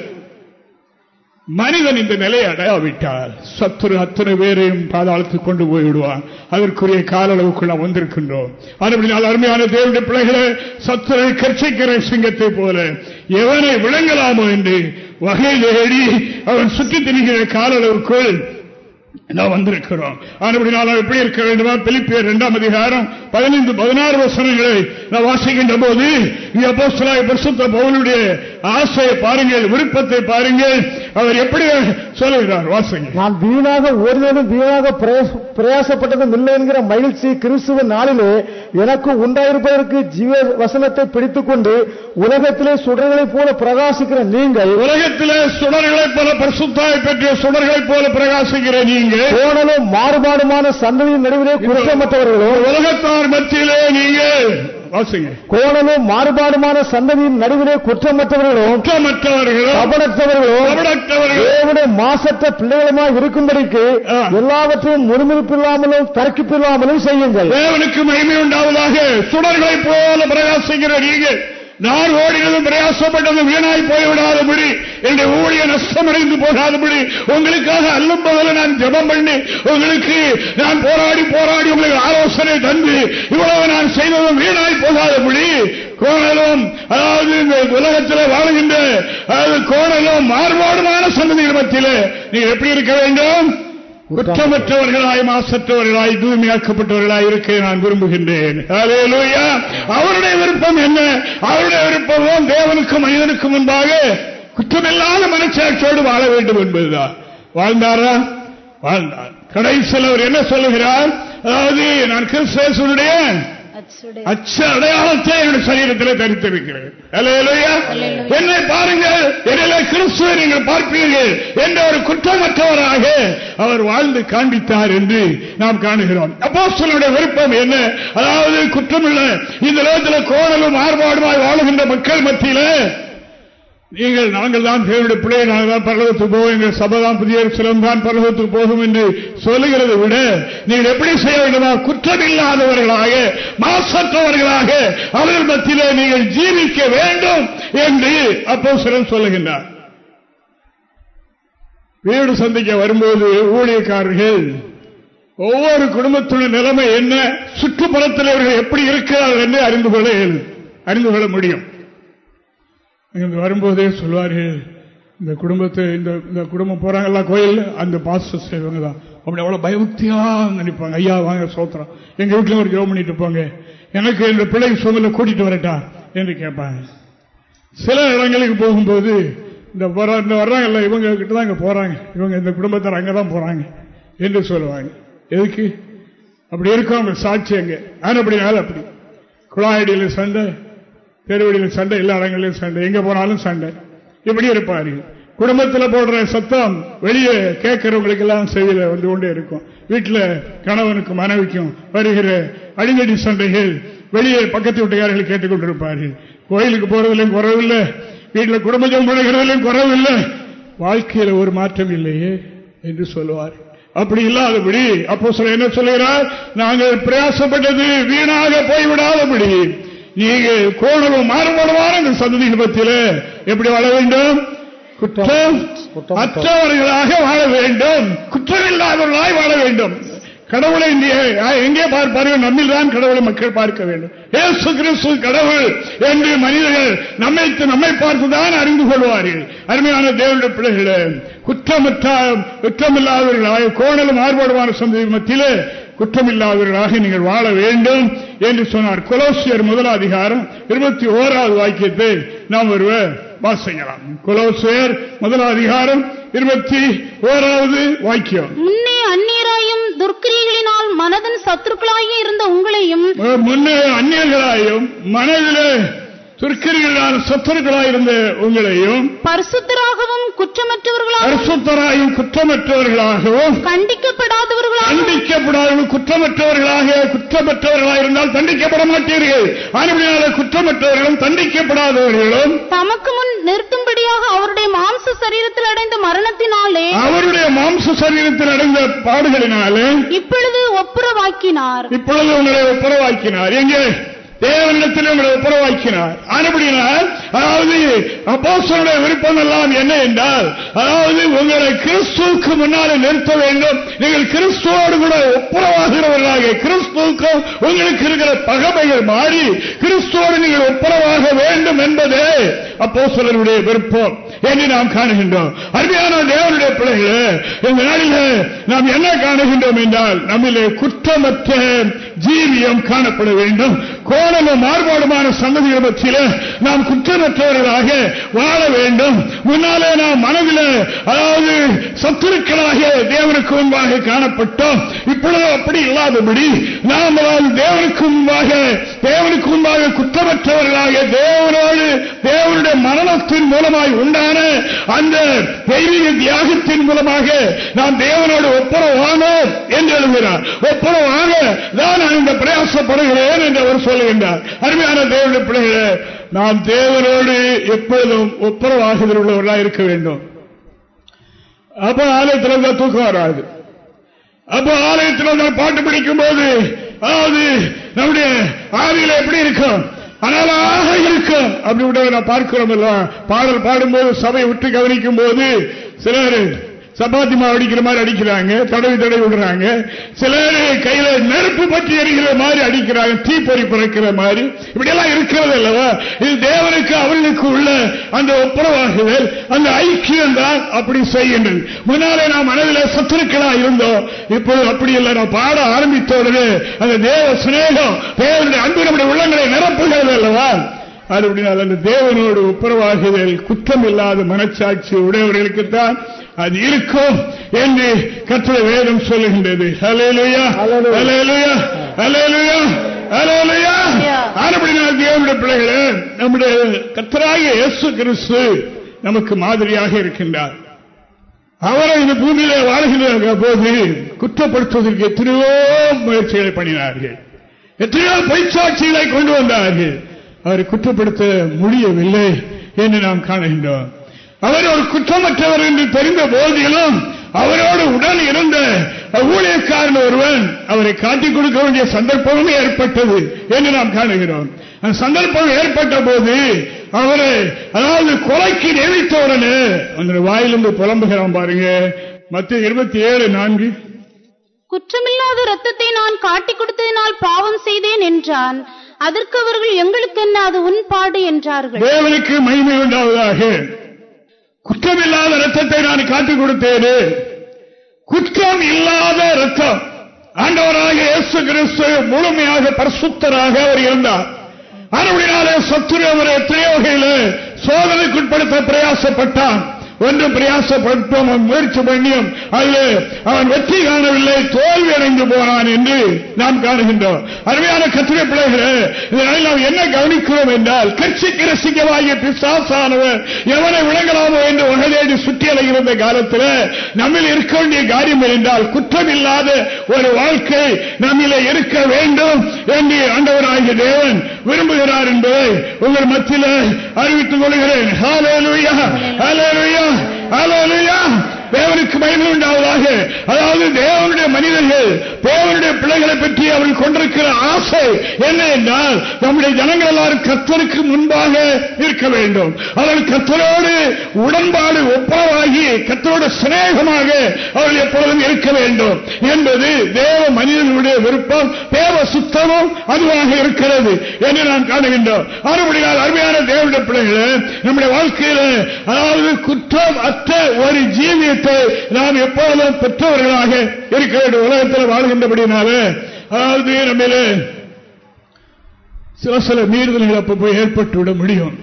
மனிதன் இந்த நிலையை அடையாவிட்டால் சத்துரு அத்தனை பேரையும் பாதாளத்துக்கு கொண்டு போய்விடுவான். அதற்குரிய கால அளவுக்குள்ள வந்திருக்கின்றோம். அதுபடினால் அருமையான தேவையுடைய பிள்ளைகளை சத்துரை கர்ச்சிக்கிற சிங்கத்தை போல எவனை விளங்கலாமோ என்று வகை தேடி அவன் சுற்றித் திரிகிற கால அளவுக்குள் நாம் வந்திருக்கிறோம்? ஆனபடினால் எப்படி இருக்க வேண்டுமா? பிலிப்பியர் இரண்டாம் அதிகாரம் பதினைந்து பதினாறு வசனங்களை நான் வாசிக்கின்ற போது பவுலுடைய ஆசையை பாருங்கள் விருப்பத்தை பாருங்கள். அவர் எப்படி சொல்லுகிறார்? வாசிங்க. நான் வீணாக ஓடினதும் வீணாக பிரயாச- பிரயாசப்பட்டதும் இல்லை என்கிற மகிழ்ச்சி கிறிஸ்துவ நாளிலே எனக்கு உண்டாயிருப்பதற்கு ஜீவ வசனத்தை பிடித்துக் கொண்டு உலகத்திலே சுடர்களைப் போல பிரகாசிக்கிற நீங்கள் உலகத்திலே சுடர்களைப் போல பரிசுத்தாய் பெற்ற சுடர்களைப் போல பிரகாசிக்கிற நீங்கள் கோணலும் மாறுபாடுமான சந்ததியின் நடுவிலே குற்றமற்றவர்களும் உலகத்தார் மத்தியிலே நீங்கள் கோணலும் மாறுபாடுமான சந்ததியின் நடுவிலே குற்றமற்றவர்களும் கபடற்றவர்களும் கபடற்றவர்களும் தேவனுடைய மாசற்ற பிள்ளைகளுமாய் இருக்கும்படிக்கு. எல்லாவற்றையும் முழுமுழுப்பில்லாமலும் தர்க்கிப்பில்லாமலும் செய்யுங்கள். தேவனுக்கு மகிமை உண்டாவதாக சுடர்களைப் போல பிரகாசிக்கிற நீங்கள் நான் ஓடினதும் பிரயாசப்பட்டதும் வீணாய் போய்விடாதபடி என்னுடைய ஊழிய நஷ்டமடைந்து போகாதபடி உங்களுக்காக அல்லும் நான் ஜெபம் பண்ணி உங்களுக்கு நான் போராடி போராடி உங்களுக்கு ஆலோசனை தந்து இவ்வளவு நான் செய்ததும் வீணாய் போகாதபடி கோணலும் அதாவது இந்த உலகத்தில் வாழுகின்ற அதாவது கோணலும் மாறுபாடுமான சந்ததிகள் மத்தியிலே நீங்கள் எப்படி இருக்க வேண்டும்? குற்றமற்றவர்களாய் மாசற்றவர்களாய் தூய்மையாக்கப்பட்டவர்களாய் இருக்க நான் விரும்புகின்றேன். அவருடைய விருப்பம் என்ன? அவருடைய விருப்பமும் தேவனுக்கும் மனிதனுக்கும் முன்பாக குற்றமில்லாத மனச்சாட்சியோடு வாழ வேண்டும் என்பதுதான். வாழ்ந்தாரா? வாழ்ந்தார். கடைசியில் அவர் என்ன சொல்லுகிறார்? அதாவது நான் கிறிஸ்தேசனுடைய அச்ச அடையாளத்தை என்னுடைய சரீரத்தில் தரித்திருக்கிறேன். என்னை பாருங்கள் என்னிலே கிறிஸ்துவை நீங்கள் பார்ப்பீர்கள் என்ற ஒரு குற்றமற்றவராக அவர் வாழ்ந்து காண்பித்தார் என்று நாம் காணுகிறோம். அப்போஸ்தலனுடைய விருப்பம் என்ன? அதாவது குற்றமில்லை. இந்த லோகத்தில் கோணலும் மாறுபாடுமாய் வாழுகின்ற மக்கள் மத்தியிலே நீங்கள் நாங்கள் தான் தேவனுடைய பிள்ளை நாங்கள் தான் பரலோகத்துக்கு போவோம். எங்கள் சபை தான் புதிய சிலம் தான் பரலோகத்துக்கு போகும் என்று சொல்லுகிறதை விட நீங்கள் எப்படி செய்ய வேண்டுமா? குற்றமில்லாதவர்களாக மாசற்றவர்களாக அவர்கள் மத்தியிலே நீங்கள் ஜீவிக்க வேண்டும் என்று அப்போ சிலம் சொல்லுகின்றார். வீடு சந்திக்க வரும்போது ஊழியக்காரர்கள் ஒவ்வொரு குடும்பத்தினுடைய நிலைமை என்ன? சுற்றுப்புறத்தில் அவர்கள் எப்படி இருக்கிறார்கள் என்று அறிந்து கொள்ள அறிந்து கொள்ள முடியும். அங்கிருந்து வரும்போதே சொல்வார்கள் இந்த குடும்பத்தை இந்த இந்த குடும்பம் போறாங்கல்ல கோயில் அந்த பாஸ்டர் செய்வாங்க தான். அப்படி அவ்வளவு பயபக்தியா நினைப்பாங்க. ஐயா வாங்க சோத்திரம். எங்க வீட்டுல ஒரு ஜோம் பண்ணிட்டு போங்க. எனக்கு இந்த பிள்ளை சூழ்நிலை கூட்டிட்டு வரட்டா? என்று கேட்பாங்க. சில இடங்களுக்கு போகும்போது இந்த இந்த வர்றாங்கல்ல இவங்க கிட்ட தான் இங்க போறாங்க. இவங்க இந்த குடும்பத்தார் அங்கதான் போறாங்க. என்று சொல்லுவாங்க. எதுக்கு? அப்படி இருக்கும் அவங்க சாட்சி அங்க. அப்படினால அப்படி. குழாயடியில் சண்டை தெருவடியில் சண்டை எல்லா இடங்களிலும் சண்டை. எங்க போனாலும் சண்டை. இப்படி இருப்பார்கள் குடும்பத்தில் போடுற சத்தம் வெளியே கேட்கிறவங்களுக்கு எல்லாம் செய்தியில வந்து கொண்டே இருக்கும். வீட்டில் கணவனுக்கும் மனைவிக்கும் வருகிற அடிக்கடி சண்டைகள் வெளியே பக்கத்து வீட்டுக்காரர்கள் கேட்டுக்கொண்டிருப்பார்கள் கோயிலுக்கு போறதிலும் குறவில்லை. வீட்டில் குடும்பம் பண்ணுகிறதிலும் குறவில்லை. வாழ்க்கையில் ஒரு மாற்றம் இல்லையே என்று சொல்லுவார். அப்படி இல்லாதபடி அப்போ சொல்ல என்ன சொல்லுகிறார்? நாங்கள் பிரயாசப்பட்டது வீணாக போய்விடாதபடி. நீங்கள் கோணலும் மாறுபாடுவான இந்த சந்ததி மத்தியில் எப்படி வாழ வேண்டும்? குற்றம் அற்றவர்களாக வாழ வேண்டும். குற்றமில்லாதவர்களாய் வாழ வேண்டும். கடவுளை எங்கே பார்ப்பார்கள் நம்மில் தான் கடவுளை மக்கள் பார்க்க வேண்டும். ஏசு கிறிஸ்து கடவுள் என்று மனிதர்கள் நம்மை நம்மை பார்த்துதான் அறிந்து கொள்வார்கள். அருமையான தேவனுடைய பிள்ளைகளே குற்றமற்ற குற்றமில்லாதவர்களாக கோணலும் மாறுபாடுமான சந்ததி மத்தியிலே குற்றமில்லாதவர்களாக நீங்கள் வாழ வேண்டும் என்று சொன்னார். கொலோசியர் முதல் அதிகாரம் இருபத்தி ஓராவது வாக்கியத்தை நாம் ஒருவர் வாசிக்கலாம். கொலோசியர் முதல் அதிகாரம் இருபத்தி ஓராவது வாக்கியம். முன்னே அந்நியராயும் துர்க்கிரிகளினால் மனதின் சத்துருக்களாகி இருந்த உங்களையும் முன்னே அந்நியர்களாயும் மனதில் துர்க்கர்களான சத்துருக்களாயிருந்த உங்களையும் பரிசுத்தராகவும் குற்றமற்றவர்களாகவும் பரிசுத்தராயும் குற்றமற்றவர்களாகவும் கண்டிக்கப்படாதவர்களாகவும் தண்டிக்கப்படாத குற்றமற்றவர்களாக குற்றமற்றவர்களாக இருந்தால் தண்டிக்கப்பட மாட்டீர்கள். ஆனால் குற்றமற்றவர்களும் தண்டிக்கப்படாதவர்களும் தமக்கு முன் நிறுத்தும்படியாக அவருடைய மாம்ச சரீரத்தில் அடைந்த மரணத்தினாலே அவருடைய மாம்ச சரீரத்தில் அடைந்த பாடுகளினாலே இப்பொழுது ஒப்புரவாக்கினார். இப்பொழுது உங்களை ஒப்புரவாக்கினார். எங்கே? தேவனிடத்தில் உங்களை உத்தரவாக்கினார் ஆனபடினால் அதாவது அப்போசனுடைய விருப்பம் எல்லாம் என்ன என்றால் அதாவது உங்களை கிறிஸ்துவுக்கு முன்னாலே நிறுத்த வேண்டும். நீங்கள் கிறிஸ்துவோடு கூட ஒப்புரவாகிறவர்களாக கிறிஸ்துவுக்கும் உங்களுக்கு இருக்கிற பகமைகள் மாறி கிறிஸ்துவோடு நீங்கள் ஒப்புரவாக வேண்டும் என்பதே அப்போ சிலருடைய விருப்பம். என்று நாம் காணுகின்றோம். அருமையான தேவனுடைய பிள்ளைகளே இந்த நாளில் நாம் என்ன காணுகின்றோம் என்றால் நம்மிலே குற்றமற்ற ஜீவியம் காணப்பட வேண்டும். கோணலும் மாறுபாடுமான சங்கதிகள் பற்றியில நாம் குற்றமற்றவர்களாக வாழ வேண்டும். முன்னாலே நாம் மனதில் அதாவது சத்துருக்களாக தேவனுக்கு முன்பாக காணப்பட்டோம். இப்பொழுது அப்படி இல்லாதபடி நாம் அதாவது தேவனுக்கு முன்பாக தேவனுக்கு முன்பாக குற்றமற்றவர்களாக தேவனோடு தேவனுடைய மரணத்தின் மூலமாய் உண்டான அந்த தெய்வீக தியாகத்தின் மூலமாக நாம் தேவனோடு ஒப்புரவானோம் என்று எழுதுகிறார். ஒப்புரவாக தான் நான் இந்த பிரயாசப்படுகிறேன் என்று அவர் சொல்லுகின்றார். அருமையான தேவனுடைய பிள்ளைகளே நாம் தேவனோடு எப்பொழுதும் ஒப்புரவாகுதல் உள்ளவர்களாக இருக்க வேண்டும். அப்ப ஆலயத்தில் தூக்கம் வராது. அப்ப ஆலயத்தில் பாட்டு பிடிக்கும் போது அதாவது நம்முடைய ஆவியில எப்படி இருக்கும்? அனலாக இருக்கும். அப்படி விட நான் பார்க்கிறோம் பாடல் பாடும்போது சபையை விட்டு கவனிக்கும் போது சிலர் சப்பாத்தி மாவு அடிக்கிற மாதிரி அடிக்கிறாங்க தடவி தடவி விடுறாங்க. சிலர் கையில நெருப்பு பற்றி எரிகிற மாதிரி அடிக்கிறாங்க தீ பொறி பிறக்கிற மாதிரி. இப்படி எல்லாம் இருக்கிறது அல்லவா? இது தேவனுக்கு அவர்களுக்கு உள்ள அந்த ஒப்புரவாகுதல் அந்த ஐக்கியம் தான் அப்படி செய்கின்றது. முன்னாலே நாம் மனதில் சத்துருக்களா இருந்தோம். இப்போது அப்படி இல்லை. நான் பாட ஆரம்பித்தோடு அந்த தேவ சிநேகம் தேவனுடைய அன்பு நம்முடைய உள்ளங்களை நிரப்புகிறது அல்லவா? அப்படினால் அந்த தேவனோடு ஒப்புரவாகுதல் குற்றம் இல்லாத மனச்சாட்சி உடையவர்களுக்குத்தான் அது இருக்கும் என்று கற்ற வேதம் சொல்லுகின்றது. ஆனப்படினால் தேவனுடைய பிள்ளைகளே நம்முடைய கத்தராக இயேசு கிறிஸ்து நமக்கு மாதிரியாக இருக்கின்றார். அவரை இந்த பூமியில வாழ்கின்ற போது குற்றப்படுத்துவதற்கு எத்தனையோ முயற்சிகளை பண்ணினார்கள். எத்தனையோ பொய்ச்சாட்சிகளை கொண்டு வந்தார்கள். அவரை குற்றப்படுத்த முடியவில்லை என்று நாம் காணுகின்றோம். அவர் ஒரு குற்றமற்றவர் என்று தெரிந்த போதிலும் அவரோடு உடன் இருந்த ஊழியக்காரன் ஒருவன் அவரை காட்டிக் கொடுக்க வேண்டிய சந்தர்ப்பமும் ஏற்பட்டது என்று நாம் காணுகிறோம். அந்த சந்தர்ப்பம் ஏற்பட்ட போது அவரை அதாவது கொலைக்கு நியமித்தவுடனே அந்த வாயிலிருந்து புலம்புகிறான் பாருங்க. மத்திய இருபத்தி ஏழு நான்கு. குற்றமில்லாத ரத்தத்தை நான் காட்டிக் கொடுத்ததினால் பாவம் செய்தேன் என்றான். அதற்கு அவர்கள் எங்களுக்கு என்ன அது உன் பாடு என்றார்கள். தேவனுக்கு மகிமை உண்டாவதாக. குற்றமில்லாத ரத்தத்தை நான் காட்டிக் கொடுத்தேன். குற்றம் இல்லாத ரத்தம். ஆண்டவராக இயேசு கிறிஸ்து முழுமையாக பரிசுத்தராக அவர் இருந்தார். அறுபடினாலே சத்துரு அவர் எத்தனையோ வகையில் சோதனைக்குட்படுத்த பிரயாசப்பட்டான். ஒன்றும் பிரயாசப்பட்டோம் முயற்சி பண்ணியும் அதில் அவன் வெற்றி காணவில்லை தோல்வி அடைந்து போனான் என்று நாம் காணுகின்றோம். அருமையான கத்திரை பிள்ளைகளே இதனால் நாம் என்ன கவனிக்கிறோம் என்றால் கட்சிக்கு ரசிக்கவாகிய பிசாசானவர் எவனை விளங்கலாமோ என்று வகையேடி சுற்றி அடைகிற காலத்தில் நம்மில் இருக்க வேண்டிய காரியம் என்றால் குற்றம் இல்லாத ஒரு வாழ்க்கை நம்மிலே இருக்க வேண்டும் என்று ஆண்டவராகிய தேவன் விரும்புகிறார் என்பதை உங்கள் மத்தியில் அறிவித்துக் கொள்கிறேன். Hallelujah. Hallelujah. தேவனுக்கு மகிமை உண்டாவதாக. அதாவது தேவனுடைய மனிதர்கள் தேவனுடைய பிள்ளைகளை பற்றி அவர்கள் கொண்டிருக்கிற ஆசை என்ன என்றால் நம்முடைய ஜனங்கள் எல்லாரும் கத்தருக்கு முன்பாக இருக்க வேண்டும். அவர்கள் கத்தரோடு உடன்பாடு ஒப்பாவாகி கத்தரோடு சிநேகமாக அவர்கள் எப்பொழுதும் இருக்க வேண்டும். என்பது தேவ மனிதர்களுடைய விருப்பம். தேவ சுத்தமும் அதுவாக இருக்கிறது என்று நாம் காணுகின்றோம். அறுபடியால் அருமையான தேவனுடைய பிள்ளைகளை நம்முடைய வாழ்க்கையில் அதாவது குற்றம் அற்ற ஒரு ஜீவிய ஜீவியத்தை நாம் எப்பொழுதும் பெற்றவர்களாக இருக்க வேண்டும். உலகத்தில் வாழ்கின்றபடினால அதாவது நம்மளே சில சில மீறுதல்கள் அப்பப்போ ஏற்பட்டுவிட முடியும்.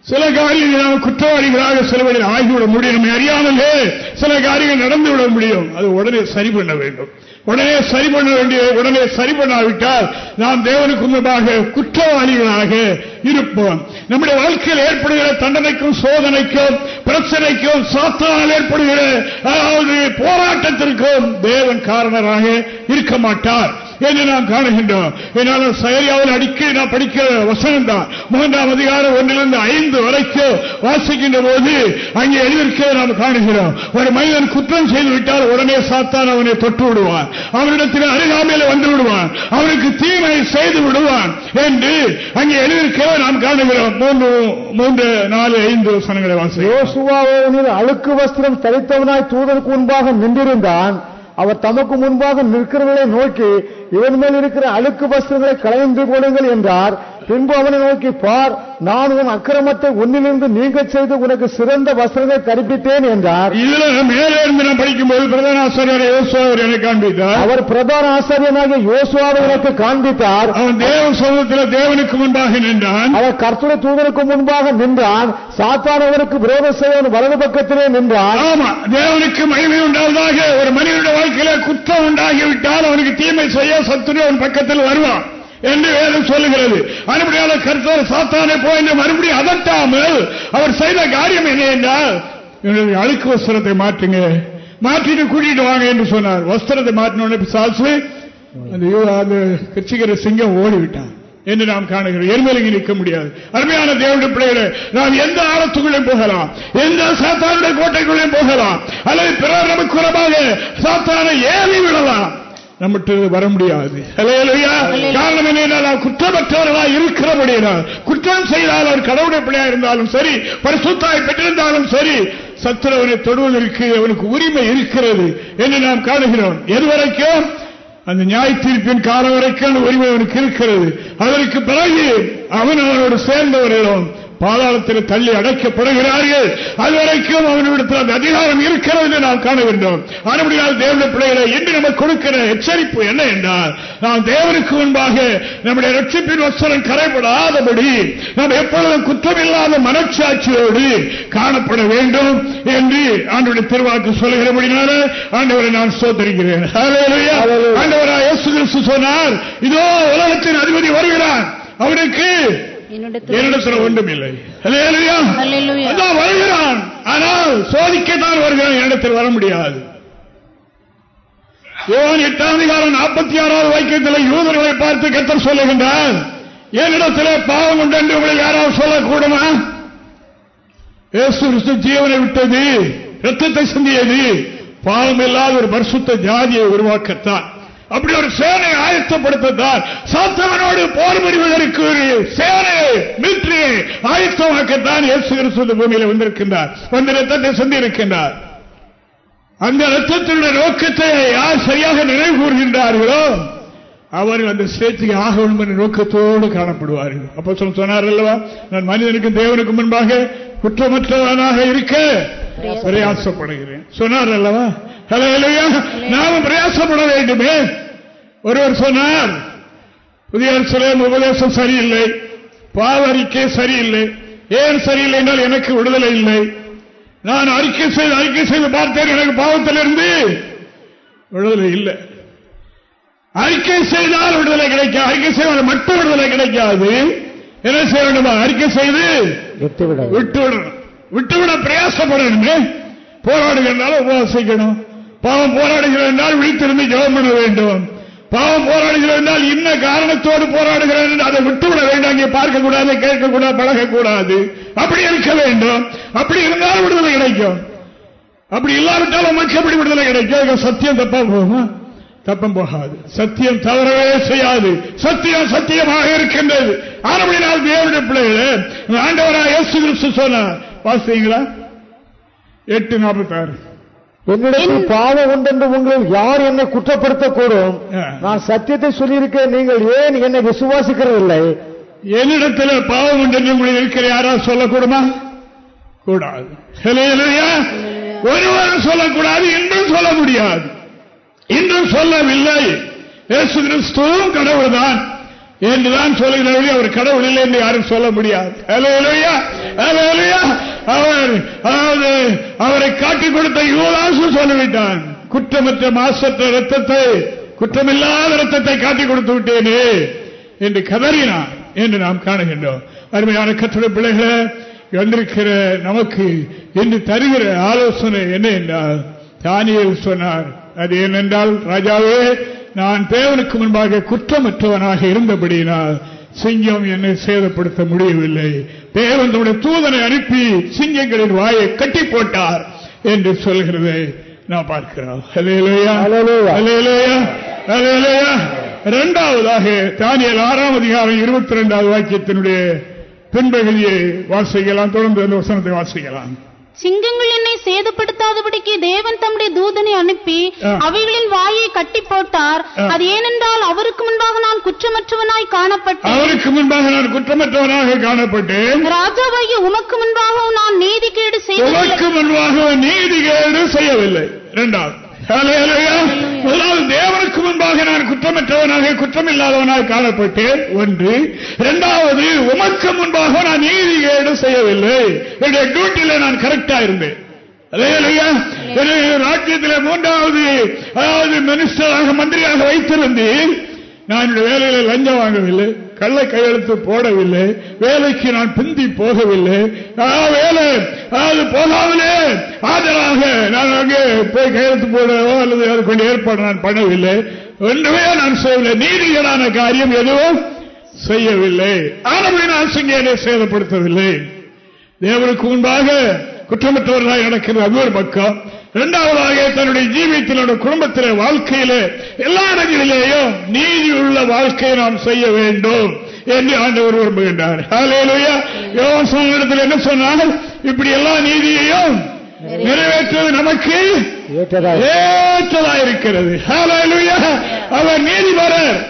சில காரியங்கள் நாம் குற்றவாளிகளாக சிலவர்கள் ஆகிவிட முடியும். நம்மை அறியாமலே சில காரியங்கள் நடந்துவிட முடியும். அது உடனே சரி பண்ண வேண்டும். உடனே சரி பண்ண வேண்டிய உடனே சரி பண்ணாவிட்டால் நாம் தேவனுக்கு முன்பாக குற்றவாளிகளாக இருப்போம். நம்முடைய வாழ்க்கையில் ஏற்படுகிற தண்டனைக்கும் சோதனைக்கும் பிரச்சனைக்கும் சாத்தானால் ஏற்படுகிற அதாவது போராட்டத்திற்கும் தேவன் காரணராக இருக்க மாட்டார். என்று நாம் காணுகின்றோம். என்னால் செயலியாவில் அடிக்கடி நான் படிக்கிற வசனம் தான் மூன்றாம் அதிகாரம் ஒன்றிலிருந்து ஐந்து வரைக்கும் வாசிக்கின்ற போது அங்கே எழுதியிருக்கிறத நாம் காணுகிறோம். ஒரு மனிதன் குற்றம் செய்து விட்டால் உடனே சாத்தான் அவனை தொட்டு விடுவான். அவனிடத்தில் அருகாமையில் வந்து விடுவான். அவனுக்கு தீமை செய்து விடுவான் என்று அங்கே எழுதியிருக்கிறத நாம் காணுகிறோம். மூன்று மூன்று நாலு ஐந்து வசனங்களை வாசிக்கிறோம். அழுக்கு வஸ்திரம் தரித்தவனாய் தூதருக்கு முன்பாக நின்றிருந்தான். அவர் தமக்கு முன்பாக நிற்கிறவர்களை நோக்கி இவன் மேல் இருக்கிற அழுக்கு வஸ்திரங்களை களைந்து போடுங்கள் என்றார். பின்பு அவனை நோக்கி பார் நான் உன் அக்கிரமத்தை உன்னிலிருந்து நீங்க செய்து உனக்கு சிறந்த வஸ்திரங்களை தரிப்பித்தேன் என்றார். இதுல மேலே இருந்து நான் படிக்கும்போது பிரதான ஆசிரியர் யோசுவாவர் எனக்கு காண்பித்தார். அவர் பிரதான ஆசிரியனாக யோசுவாவை எனக்கு காண்பித்தார். அவன் தேவ சமூகத்தில் தேவனுக்கு முன்பாக நின்றான். அவர் கர்த்தரை தூதருக்கு முன்பாக நின்றான் சாத்தானவருக்கு விரோத செய்வன் வலது பக்கத்திலே நின்றான் ஆமா தேவனுக்கு மகிமை உண்டாவதாக ஒரு மனிதனுடைய வாழ்க்கையில குற்றம் உண்டாகிவிட்டால் அவனுக்கு தீமை செய்ய சத்துரு அவன் பக்கத்தில் வருவான் என்று வேதம் சொல்லுகிறது. மறுபடியால கருத்தர் சாத்தானே போய் என்று மறுபடியும் அதட்டாமல் அவர் செய்த காரியம் என்ன என்றால் என்னுடைய அழுக்கு வஸ்திரத்தை மாற்றுங்க. மாற்றிட்டு கூட்டிட்டு வாங்க என்று சொன்னார். வஸ்திரத்தை மாற்றினோட சாசு அந்த அந்த கட்சிக்கிற சிங்கம் ஓடிவிட்டான் என்று நாம் காணுகிறோம். எருமலங்கி நிற்க முடியாது. அருமையான தேவனுடைய பிள்ளைகளை நாம் எந்த ஆழத்துக்குள்ளே போகலாம்? எந்த சாத்தானுடைய கோட்டைக்குள்ளே போகலாம்? அல்லது பிறர் நமக்கு சாத்தானை ஏறி விடலாம்? நம்மட்டு வர முடியாது. காரணம் என்ன குற்றமற்றவர்களாக இருக்கிறபடியால் குற்றம் செய்தால் அவர் கடவுளை பிள்ளையா இருந்தாலும் சரி பரிசுத்தாய் பெற்றிருந்தாலும் சரி சத்துரவனை தொடுவதற்கு அவனுக்கு உரிமை இருக்கிறது என்று நாம் காணுகிறோம். எதுவரைக்கும் அந்த நியாய தீர்ப்பின் காலம் வரைக்கும் உரிமை அவனுக்கு இருக்கிறது. அதற்கு பிறகு அவன் அவனோடு சேர்ந்தவர்களும் பாதாளத்தில் தள்ளி அடைக்கப்படுகிறார்கள். அதுவரைக்கும் அவனிடத்தில் அந்த அதிகாரம் இருக்கிறது என்று நாம் காண வேண்டும். மறுபடியால் தேவன பிள்ளைகளை இன்று நமக்கு கொடுக்கிற எச்சரிப்பு என்ன என்றால் நாம் தேவனுக்கு முன்பாக நம்முடைய ரட்சிப்பின் வசனம் கரைப்படாதபடி நாம் எப்பொழுதும் குற்றமில்லாத மனச்சாட்சியோடு காணப்பட வேண்டும் என்று ஆண்டுடைய திருவாக்கு சொல்லுகிறபடினால ஆண்டவரை நான் சோதரிக்கிறேன் ஆண்டவரா இயேசு கிறிஸ்து சொன்னார் இதோ உலகத்தின் அதிபதி வருகிறார். அவனுக்கு என்னிடத்தில் ஒன்றும் இல்லை வருகிறான். ஆனால் சோதிக்கத்தான் வருகிறான். என்னிடத்தில் வர முடியாது. யோன் எட்டாம் அதிகாரம் நாற்பத்தி ஆறாவது வாக்கியத்தில் யூதர்களை பார்த்து கத்தர் சொல்லுகின்றார் என்னிடத்திலே பாவம் உண்டு என்று உங்களை யாராவது சொல்லக்கூடுமா? ஜீவனை விட்டது ரத்தத்தை சிந்தியது. பாவம் இல்லாத ஒரு பரிசுத்த ஜாதியை உருவாக்கத்தான். அப்படி ஒரு சேனை ஆயத்தப்படுத்தார் சாத்தவனோடு போர் புரிவதற்கு ஒரு சேனையை மிலிட்டரியை ஆயத்தமாக்கத்தான் இயேசு கிறிஸ்து பூமியில் வந்திருக்கின்றார். வந்து ரத்தத்தை சந்திருக்கின்றார் அந்த ரத்தத்தினுடைய நோக்கத்தை யார் சரியாக நினைவு கூறுகின்றார்களோ அவர்கள் அந்த ஸ்டேஜுக்கு ஆக வேண்டும் என்ற நோக்கத்தோடு காணப்படுவார்கள். அப்போ சொன்னார் அல்லவா நான் மனிதனுக்கும் தேவனுக்கு முன்பாக குற்றமற்றவனாக இருக்க பிரயாசப்படுகிறேன். சொன்னார் அல்லவா? நாமும் பிரயாசப்பட வேண்டுமே. ஒருவர் சொன்னார் புதிய உபதேசம் சரியில்லை. பாவரிக்கை சரியில்லை. ஏன் சரியில்லை என்றால் எனக்கு விடுதலை இல்லை. நான் அறிக்கை செய்து அறிக்கை செய்து பார்த்தேன். எனக்கு பாவத்திலிருந்து விடுதலை இல்லை. அறிக்கை செய்தால் விடுதலை கிடைக்காது. அறிக்கை செய்தால் மட்டும் விடுதலை கிடைக்காது. என்ன செய்ய வேண்டுமா? அறிக்கை செய்து விட்டுவிட விட்டுவிடணும். விட்டுவிட பிரயாசப்படணும். போராடுகிறனால உபவாசிக்கணும். பாவம் போராடுகிறோம் என்றால் விழித்திருந்து ஜெபம் பண்ண வேண்டும். பாவம் போராடுகிறோம் என்றால் இன்ன காரணத்தோடு போராடுகிறேன்? என்று அதை விட்டுவிட வேண்டும். அங்கே பார்க்கக்கூடாது கேட்கக்கூடாது பழகக்கூடாது. அப்படி இருக்க வேண்டும். அப்படி இருந்தால் விடுதலை கிடைக்கும். அப்படி இல்லாவிட்டாலும் மக்கள் எப்படி விடுதலை கிடைக்கும்? சத்தியம் தப்பா போகுமா? தப்பம் போகாது. சத்தியம் தவறவே செய்யாது. சத்தியம் சத்தியமாக இருக்கின்றது. ஆனபடினால் தேவனுடைய பிள்ளைகளே ஆண்டவராக சொன்னார் வாசிங்களா எட்டு நாற்பத்தாறு. என்னிடத்தில் பாவம் உண்டென்று உங்களில் யார் என்னை குற்றப்படுத்தக்கூடும். நான் சத்தியத்தை சொல்லியிருக்கேன். நீங்கள் ஏன் என்னை விசுவாசிக்கிறதில்லை? என்னிடத்தில் பாவம் உண்டு என்று உங்களுக்கு இருக்கிற யாராவது சொல்லக்கூடுமா? கூடாது. ஒருவரும் சொல்லக்கூடாது. இன்றும் சொல்ல முடியாது. இன்றும் சொல்லவில்லை. இயேசு கிறிஸ்துவும் கடவுள்தான். என்றுதான் சொல்லுகிறவர்கள் அவர் கடவுள் இல்லை என்று யாரும் சொல்ல முடியாது. அவர் அதாவது அவரை காட்டிக் கொடுத்த யுவதாசு சொல்லிவிட்டான். குற்றமற்ற மாசற்ற ரத்தத்தை குற்றமில்லாத ரத்தத்தை காட்டிக் கொடுத்து விட்டேனே என்று கதறினான் என்று நாம் காணுகின்றோம். அருமையான கற்றுரை பிள்ளைகளை வந்திருக்கிற நமக்கு என்று தருகிற ஆலோசனை என்ன என்றால் தானியல் சொன்னார். அது ஏனென்றால் ராஜாவே நான் தேவனுக்கு முன்பாக குற்றமற்றவனாக இருந்தபடியினால் சிங்கம் என்னை சேதப்படுத்த முடியவில்லை. தேவன் தன்னுடைய தூதனை அனுப்பி சிங்கங்களின் வாயை கட்டி போட்டார் என்று சொல்கிறதை நாம் பார்க்கிறோம். இரண்டாவதாக தானியல் ஆறாம் அதிகாரம் இருபத்தி இரண்டாவது வாக்கியத்தினுடைய பின்பகுதியை வாசிக்கலாம் தொடர்ந்து அந்த வசனத்தை வாசிக்கலாம். சிங்கங்கள் என்னை சேதப்படுத்தாதபடிக்கு தேவன் தம்முடைய தூதனை அனுப்பி. அவைகளின் வாயை கட்டி போட்டார். அது ஏனென்றால் அவருக்கு முன்பாக நான் குற்றமற்றவனாய் காணப்பட்டேன் அவருக்கு முன்பாக நான் குற்றமற்றவனாக காணப்பட்டேன் ராஜாவாகிய உமக்கு முன்பாகவும் நான் நீதிகேடு செய்ததில்லை உமக்கு முன்பாக நீதிகேடு செய்யவில்லை இரண்டாவது. முதலாவது தேவனுக்கு முன்பாக நான் குற்றமற்றவனாக குற்றமில்லாதவனாக காணப்பட்டேன். ஒன்று. இரண்டாவது உமக்கு முன்பாக நான் நீதிகேடு செய்யவில்லை. என்னுடைய டியூட்டியில நான் கரெக்டா இருந்தேன். ராஜ்யத்தில் மூன்றாவது அதாவது மினிஸ்டராக மந்திரியாக வைத்திருந்தேன். நான் என்னுடைய வேலையில லஞ்சம் வாங்கவில்லை கள்ள கையெழுத்து போடவில்லை வேலைக்கு நான் பிந்தி போகவில்லை. நான் வேலை அதாவது போகாமலே ஆஜராக நான் அங்கே போய் கையெழுத்து போடவோ அல்லது அதுக்கு ஏற்பாடு நான் பண்ணவில்லை. ஒன்றுமே நான் செய்யவில்லை. நீதிகளான காரியம் எதுவும் செய்யவில்லை. ஆனபடி நான் சிங்கேனை சேதப்படுத்தவில்லை. தேவனுக்கு முன்பாக குற்றமற்றவர்களாக நடக்கிறது அது ஒரு பக்கம் இரண்டாவதாக தன்னுடைய ஜீவியத்தில் தன்னுடைய குடும்பத்திலே வாழ்க்கையிலே எல்லா இடங்களிலேயும் நீதி உள்ள வாழ்க்கையை நாம் செய்ய வேண்டும் என்று ஆண்டவர் விரும்புகின்றார். இடத்தில் என்ன சொன்னால் இப்படி எல்லா நீதியையும் நிறைவேற்றுவது நமக்கு ஏற்றதா ஹalleluya. அவர் நீதிபரர்.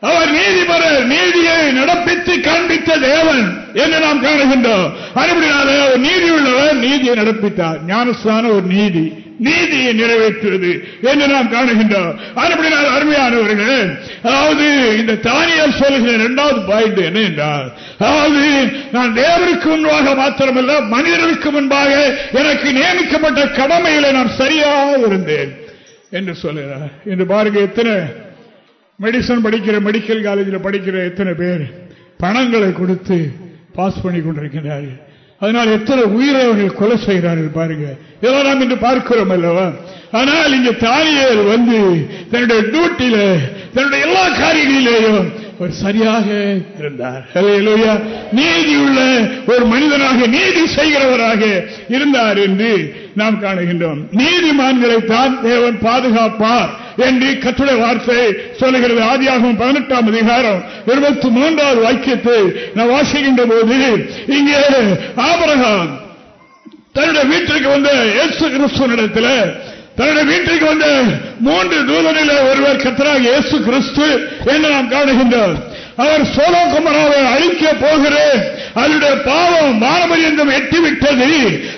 அவர் நீதிபரர். நீதியை நடப்பித்து காண்பித்த தேவன். என்று நாம் காணுகின்றோம். அதுபடினால ஒரு நீதி உள்ளவர் நீதியை நடப்பித்தார். ஞானஸ்தான ஒரு நீதி. நீதியை நிறைவேற்றுவது என்று நாம் காணுகின்றோம். அதுபடினால் அருமையானவர்கள் அதாவது இந்த தானியல் சொல்கிற இரண்டாவது பாயிண்ட் என்ன என்றால் அதாவது நான் தேவருக்கு முன்பாக மாத்திரமல்ல மனிதர்களுக்கு முன்பாக எனக்கு நியமிக்கப்பட்ட கடமைகளை நான் சரியாக இருந்தேன் என்று சொல்லுகிறார். என்று பாருங்க எத்தனை மெடிசன் படிக்கிற மெடிக்கல் காலேஜில் படிக்கிற எத்தனை பேர் பணங்களை கொடுத்து பாஸ் பண்ணி கொண்டிருக்கிறார்கள். அதனால் எத்தனை உயிரை அவர்கள் கொலை செய்கிறார்கள் பாருங்க. இதெல்லாம் நாம் இன்று பார்க்கிறோம் அல்லவா? ஆனால் இங்க தானியர் வந்து தன்னுடைய டியூட்டியில தன்னுடைய எல்லா காரியங்களிலேயும் அவர் சரியாக இருந்தார். நீதியுள்ள ஒரு மனிதனாக நீதி செய்கிறவராக இருந்தார் என்று நாம் காணுகின்றோம். நீதிமான்களை தான் தேவன் பாதுகாப்பார் என்று கட்டுரை வார்த்தை சொல்லுகிறது. ஆதியாகவும் பதினெட்டாம் அதிகாரம் இருபத்தி மூன்றாவது வாக்கியத்தை நான் வாசிக்கின்ற போது இங்கே ஆபரகாம் தன்னுடைய வீட்டிற்கு வந்த இயேசு கிறிஸ்துவனிடத்தில் தன்னுடைய வீட்டிற்கு வந்த மூன்று தூதனில் ஒருவர் கத்தராக இயேசு கிறிஸ்து என்று நாம் காணுகின்றோம். அவர் சோலோ குமராவை அழிக்க போகிறேன். அதனுடைய பாவம் மானபரியந்தம் எட்டிவிட்டது.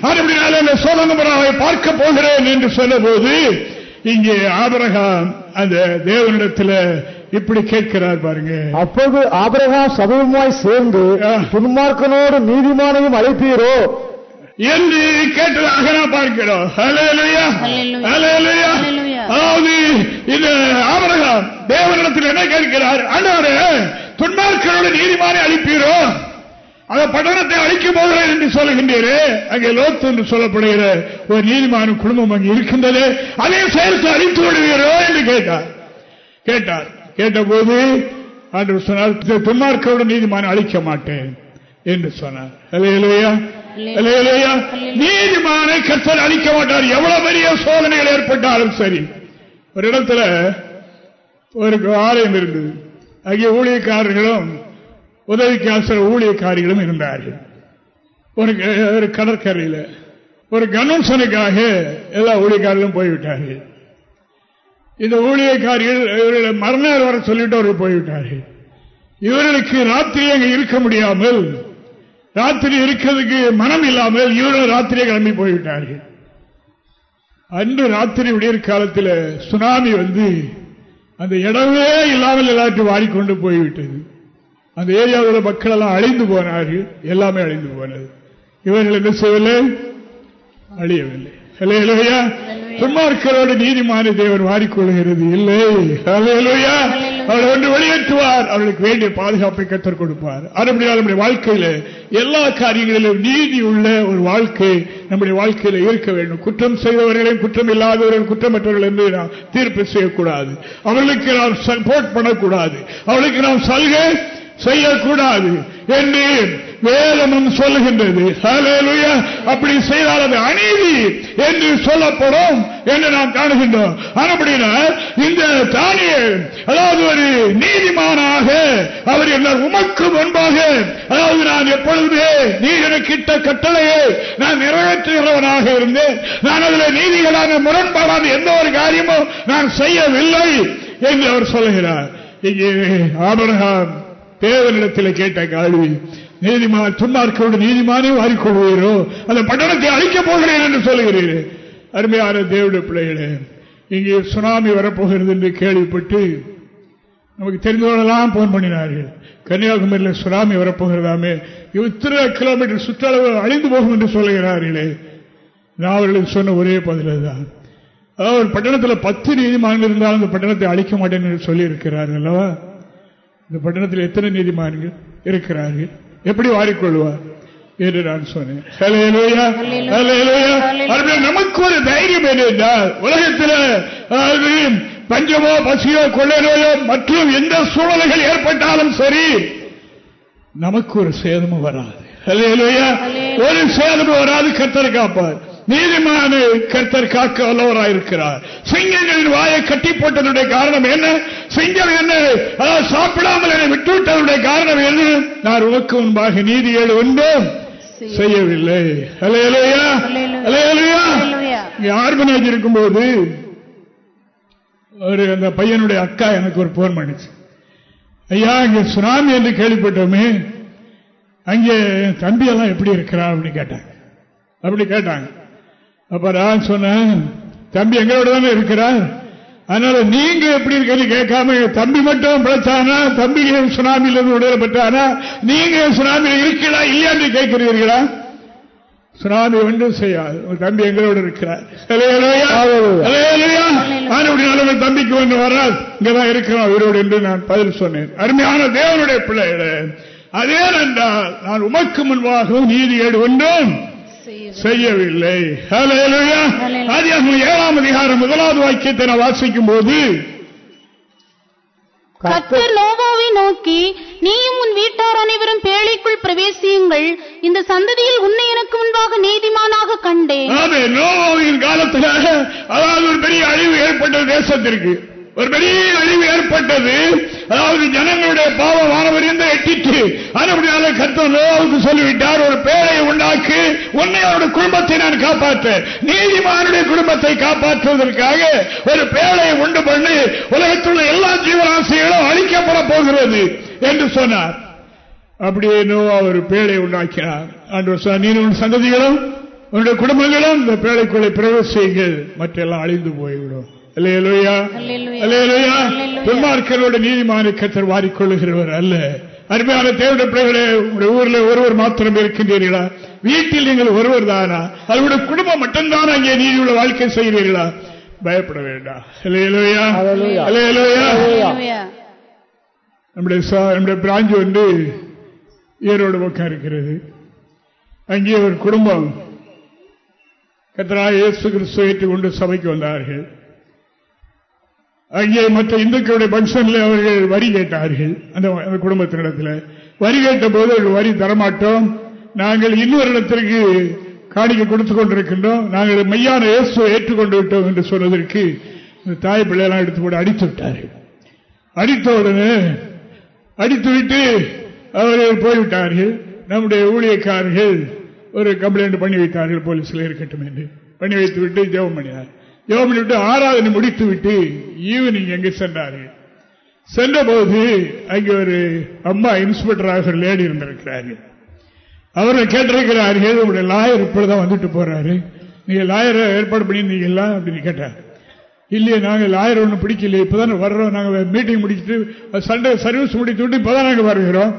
அப்படினால அந்த சோலோ குமராவை பார்க்க போகிறேன் என்று சொன்னபோது இங்கே ஆபரகாம் அந்த தேவனிடத்தில் இப்படி கேட்கிறார் பாருங்க. அப்போது ஆபிரகாம் சபையுமாய் சேர்ந்து. துன்மார்க்கனோடு நீதிமானையும் அழைப்பீரோ? என்று கேட்டதாக நான் பார்க்கிறோம். அதாவது இந்த ஆபரகாம் தேவனிடத்தில் என்ன கேட்கிறார்? ஆண்டவரே துன்மார்க்கரோட நீதிமானை அழிப்பீரோ? அந்த பட்டணத்தை அழிக்க போகிறேன் என்று சொல்லுகின்றீரே. அங்கே லோத்து என்று சொல்லப்படுகிற ஒரு நீதிமான குடும்பம் அங்கே இருக்கின்றது. அதை சேர்த்து அழித்து விடுவீரோ என்று கேட்டார். கேட்டார். கேட்டபோது ஆண்டவர் சொன்னார் துன்மார்க்கரோட நீதிமான அழிக்க மாட்டேன் என்று சொன்னார். நீதிமானை கர்த்தர் அழிக்க மாட்டார். எவ்வளவு பெரிய சோதனைகள் ஏற்பட்டாலும் சரி. ஒரு இடத்துல ஒரு ஆலயம் இருந்தது. அங்கே ஊழியக்காரர்களும் உதவிக்கு சில ஊழியக்காரிகளும் இருந்தார்கள். ஒரு ஒரு கடற்கரையில். ஒரு கன்வென்ஷனுக்காக எல்லா ஊழியக்காரர்களும் போய்விட்டார்கள். இந்த ஊழியக்காரிகள் இவர்களை மறுநாள் வர சொல்லிட்டு அவர்கள் போய்விட்டார்கள். இவர்களுக்கு ராத்திரி அங்கே இருக்க முடியாமல் ராத்திரி இருக்கிறதுக்கு மனம் இல்லாமல் இவர்கள் ராத்திரியே கிளம்பி போய்விட்டார்கள். அன்று ராத்திரி விடியற் காலத்தில் சுனாமி வந்து அந்த இடமே இல்லாமல் எல்லாத்தையும் வாடிக்கொண்டு போய்விட்டது. அந்த ஏரியாவில் மக்கள் எல்லாம் அழிந்து போனார்கள். எல்லாமே அழிந்து போனது. இவர்கள் என்ன செய்யவில்லை? அழியவில்லை. ஹalleluya. துன்மார்க்கரோடு நீதிமான தேவன் வாரிக்கொள்கிறது இல்லை. அவர்கள் ஒன்று வெளியேற்றுவார். அவர்களுக்கு வேண்டிய பாதுகாப்பை கற்றுக் கொடுப்பார். அதுபடியால் நம்முடைய வாழ்க்கையில எல்லா காரியங்களிலும் நீதி உள்ள ஒரு வாழ்க்கை நம்முடைய வாழ்க்கையில இருக்க வேண்டும். குற்றம் செய்தவர்களையும் குற்றம் இல்லாதவர்கள் குற்றமற்றவர்கள் என்று நாம் தீர்ப்பு செய்யக்கூடாது. அவர்களுக்கு நாம் சப்போர்ட் பண்ணக்கூடாது. அவர்களுக்கு நாம் சலுகை செய்யக்கூடாது என்று வேதமும் சொல்லுகின்றது. அப்படி செய்தால் அது அநீதி என்று சொல்லப்படும் என்று நாம் காணுகின்றோம். அப்படின்னா இந்த தானியல் அதாவது ஒரு நீதிமானாக அவர் என்ன உமக்கு முன்பாக அதாவது நான் எப்பொழுதுமே நீ எனக்கிட்ட கட்டளையை நான் நிறைவேற்றுகிறவனாக இருந்தேன் நான் அதில் நீதிகளான முரண்பாடான எந்த ஒரு காரியமும் நான் செய்யவில்லை என்று அவர் சொல்லுகிறார். இங்கே ஆபரகாம் தேவனிடத்தில் கேட்ட கேள்வி நீதிமான் துன்மார்க்கோடு நீதிமானே வாரிக்கொள்வீரோ? அந்த பட்டணத்தை அழிக்கப் போகிறேன் என்று சொல்லுகிறீர்கள் அருமையான தேவடைய பிள்ளைகளே இங்கே சுனாமி வரப்போகிறது என்று கேள்விப்பட்டு நமக்கு தெரிந்தவர்களெல்லாம் போன் பண்ணினார்கள். கன்னியாகுமரியில் சுனாமி வரப்போகிறதாமே இத்தனை கிலோமீட்டர் சுற்றளவு அழிந்து போகும் என்று சொல்லுகிறார்களே. நான் அவர்களுக்கு சொன்ன ஒரே பதில் தான் அதாவது ஒரு பட்டணத்தில் பத்து நீதிமன்றம் இருந்தாலும் அந்த பட்டணத்தை அழிக்க மாட்டேன் என்று சொல்லியிருக்கிறார்கள்? அல்லவா இந்த பட்டணத்தில் எத்தனை நீதிமான்கள் இருக்கிறார்கள்? எப்படி வாரிக்கொள்வார் என்று நான் சொன்னேன். நமக்கு ஒரு தைரியம் என்னென்றால் உலகத்தில் பஞ்சமோ பசியோ கொள்ளை நோயோ மற்றும் எந்த சூழல்கள் ஏற்பட்டாலும் சரி நமக்கு ஒரு சேதமும் வராது. ஒரு சேதமும் வராது. கர்த்தர் காப்பார். நீதிமான கர்த்தர் காக்க வல்லவராயிருக்கிறார். சிங்கங்களின் வாயை கட்டி போட்டதுடைய காரணம் என்ன? சிங்கம் என்ன? அதாவது சாப்பிடாமல் என்னை விட்டுவிட்டதுடைய காரணம் என்ன? நான் உனக்கு முன்பாக நீதி ஏழு ஒன்றும் செய்யவில்லை. Hallelujah. இங்க ஆர்கனைஸ் இருக்கும்போது ஒரு அந்த பையனுடைய அக்கா எனக்கு ஒரு போன் பண்ணிச்சு. ஐயா இங்க சுனாமி என்று கேள்விப்பட்டோமே அங்கே என் தம்பி எல்லாம் எப்படி இருக்கிறான் அப்படின்னு கேட்டாங்க. அப்படி கேட்டாங்க. அப்ப நான் சொன்னேன் தம்பி எங்களோட தானே இருக்கிறார்? அதனால நீங்க எப்படி இருக்கிறது கேட்காம என் தம்பி மட்டும் பிழைச்சானா? தம்பி சுனாமியிலிருந்து விடுதலை பெற்றானா? நீங்க சுனாமியில் இருக்கீங்களா இல்லையா என்று கேட்கிறீர்களா? சுனாமி ஒன்றும் செய்யாது. தம்பி எங்களோட இருக்கிறார். உங்கள் தம்பிக்கு ஒன்று வராது. இங்கதான் இருக்கிறோம் அவரோடு என்று நான் பதில் சொன்னேன். அருமையான தேவனுடைய பிள்ளைகளே அதே என்றால் நான் உமக்கு முன்பாகவும் நீதி ஏடு ஒன்றும் செய்யவில்லை. ஏழாம் அதிகாரம் முதலாவது வாக்கியத்தை நான் வாசிக்கும் போது கர்த்தர் நோக்கி நீயும் உன் வீட்டார் அனைவரும் பேழைக்குள் பிரவேசியுங்கள். இந்த சந்ததியில் உன்னை எனக்கு முன்பாக நீதிமானாக கண்டேன். நோவின் காலத்தில் அதாவது ஒரு பெரிய அழிவு ஏற்பட்டது தேசத்திற்கு. ஒரு பெரிய அழிவு ஏற்பட்டது. அதாவது ஜனங்களுடைய பாவம் வானவர் எட்டிட்டு அதுபடியால கர்த்தர் நோவுக்கு சொல்லிவிட்டார். ஒரு பேரை உண்டாக்கி உன்னை அவருடைய குடும்பத்தை நான் காப்பாற்றேன். நீதிமானுடைய குடும்பத்தை காப்பாற்றுவதற்காக ஒரு பேழையை உண்டு பண்ணி உலகத்தில் உள்ள எல்லா ஜீவராசிகளும் அழிக்கப்பட போகிறது என்று சொன்னார். அப்படியே நோவா ஒரு பேழை உண்டாக்கினார். அன்று சொன்னார், நீ உன் சந்ததிகளும் உன்னுடைய குடும்பங்களும் இந்த பேழைக்குள்ளே பிரவேசியுங்கள். மற்றெல்லாம் அழிந்து போய்விடும். அல்லேலூயா. அல்லேலூயா. அல்லேலூயா. அல்லேலூயா. துன்மார்க்கரோட நீதிமான கத்தர் வாரிக்கொள்ளுகிறவர் அல்ல. அருமையான தேவட பிள்ளைகளே உங்களுடைய ஊரில் ஒருவர் மாத்திரம் இருக்கின்றீர்களா? வீட்டில் நீங்கள் ஒருவர் தானா? அவருடைய குடும்பம் மட்டும்தான் அங்கே நீதியுள்ள வாழ்க்கை செய்கிறீர்களா? பயப்பட வேண்டாம். நம்முடைய நம்முடைய பிராஞ்சு வந்து ஈரோடு பக்கம் இருக்கிறது. அங்கே ஒரு குடும்பம் கத்தராக இயேசு கிறிஸ்துவை ஏற்றுக்கொண்டு சபைக்கு வந்தார்கள். அங்கே மற்ற இந்துக்களுடைய பங்கன்ல அவர்கள் வரி கேட்டார்கள். அந்த குடும்பத்தினிடத்தில். வரி கேட்ட போது அவர்கள் வரி தரமாட்டோம். நாங்கள் இன்னொரு இடத்திற்கு கொடுத்து கொடுத்துக் கொண்டிருக்கின்றோம். நாங்கள் மெய்யான இயேசுவை ஏற்றுக்கொண்டு விட்டோம் என்று சொன்னதற்கு இந்த தாய் பிள்ளையெல்லாம் எடுத்து போட்டு அடித்து விட்டார்கள். அடித்த உடனே அடித்துவிட்டு அவர்கள் போய்விட்டார்கள். நம்முடைய ஊழியக்காரர்கள் ஒரு கம்ப்ளைண்ட் பண்ணி வைத்தார்கள். போலீஸில் இருக்கட்டும் என்று. பண்ணி வைத்து விட்டு ஜெபம் பண்ணினார் ஜெபம் ஆராதனை முடித்து விட்டு ஈவினிங் எங்கே சென்றார்கள்? சென்றபோது அங்கே ஒரு அம்மா இன்ஸ்பெக்டராக ஒரு லேடி இருந்திருக்கிறார்கள். அவர்கள் கேட்டிருக்கிறார்கள் உங்களுடைய லாயர் இப்பொழுதான் வந்துட்டு போறாரு. நீங்க லாயரை ஏற்பாடு பண்ணியிருந்தீங்களா அப்படின்னு கேட்டார். இல்லையே நாங்கள் லாயர் ஒன்றும் பிடிக்கல இப்போதான் வர்றோம். நாங்கள் மீட்டிங் முடிச்சுட்டு சண்டே சர்வீஸ் முடித்து விட்டு இப்போதான் நாங்கள் வருகிறோம்.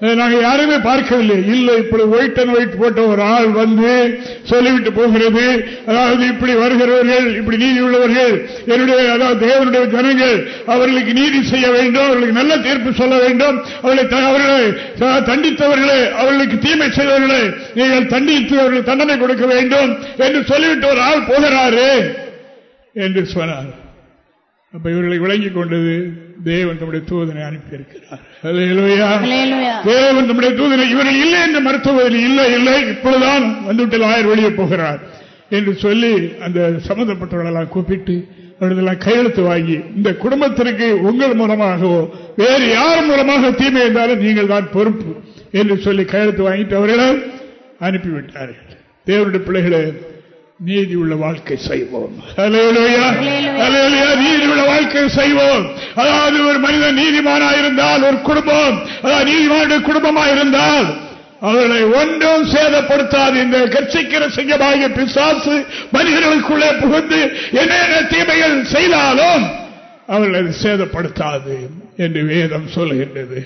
நாங்கள் யாருமே பார்க்கவில்லை. இல்லை இப்படி ஒயிட் அண்ட் ஒயிட் போட்ட ஒரு ஆள் வந்து சொல்லிவிட்டு போகிறது. அதாவது இப்படி வருகிறவர்கள் இப்படி நீதி உள்ளவர்கள் என்னுடைய அதாவது தேவனுடைய ஜனங்கள் அவர்களுக்கு நீதி செய்ய வேண்டும் அவர்களுக்கு நல்ல தீர்ப்பு சொல்ல வேண்டும். அவர்களை த- அவர்களை தண்டித்தவர்களே அவர்களுக்கு தீமை செய்தவர்களே நீங்கள் தண்டித்து அவர்கள் தண்டனை கொடுக்க வேண்டும் என்று சொல்லிவிட்டு ஒரு ஆள் போகிறாரு என்று சொன்னார். அப்ப இவர்களை விளங்கிக் கொண்டது தேவன் தம்முடைய தூதனை அனுப்பியிருக்கிறார். தேவன் தம்முடைய தூதனை இவர்கள் இல்லை என்று மருத்துவர்கள் இல்லை இல்லை இப்பொழுதுதான் வந்துவிட்டு ஆயர் வெளியே போகிறார் என்று சொல்லி அந்த சம்பந்தப்பட்டவர்களெல்லாம் கூப்பிட்டு அவர்களெல்லாம் கையெழுத்து வாங்கி இந்த குடும்பத்திற்கு உங்கள் மூலமாகவோ வேறு யார் மூலமாக தீமை இருந்தாலும் நீங்கள் தான் பொறுப்பு என்று சொல்லி கையெழுத்து வாங்கிட்டு அவர்களை அனுப்பிவிட்டார்கள். தேவனுடைய பிள்ளைகளை நீதி உள்ள வாழ்க்கை செய்வோம். நீதி உள்ள வாழ்க்கை செய்வோம். அதாவது ஒரு மனிதன் நீதிமானா இருந்தால் ஒரு குடும்பம். அதாவது நீதிமான குடும்பமா இருந்தால் அவர்களை ஒன்றும் சேதப்படுத்தாது. இந்த கட்சிக்கிற சிங்கமாகிய பிசாசு மனிதர்களுக்குள்ளே புகுந்து என்னென்ன தீமைகள் செய்தாலும் அவர்களை சேதப்படுத்தாது. என்று வேதம் சொல்லுகின்றது.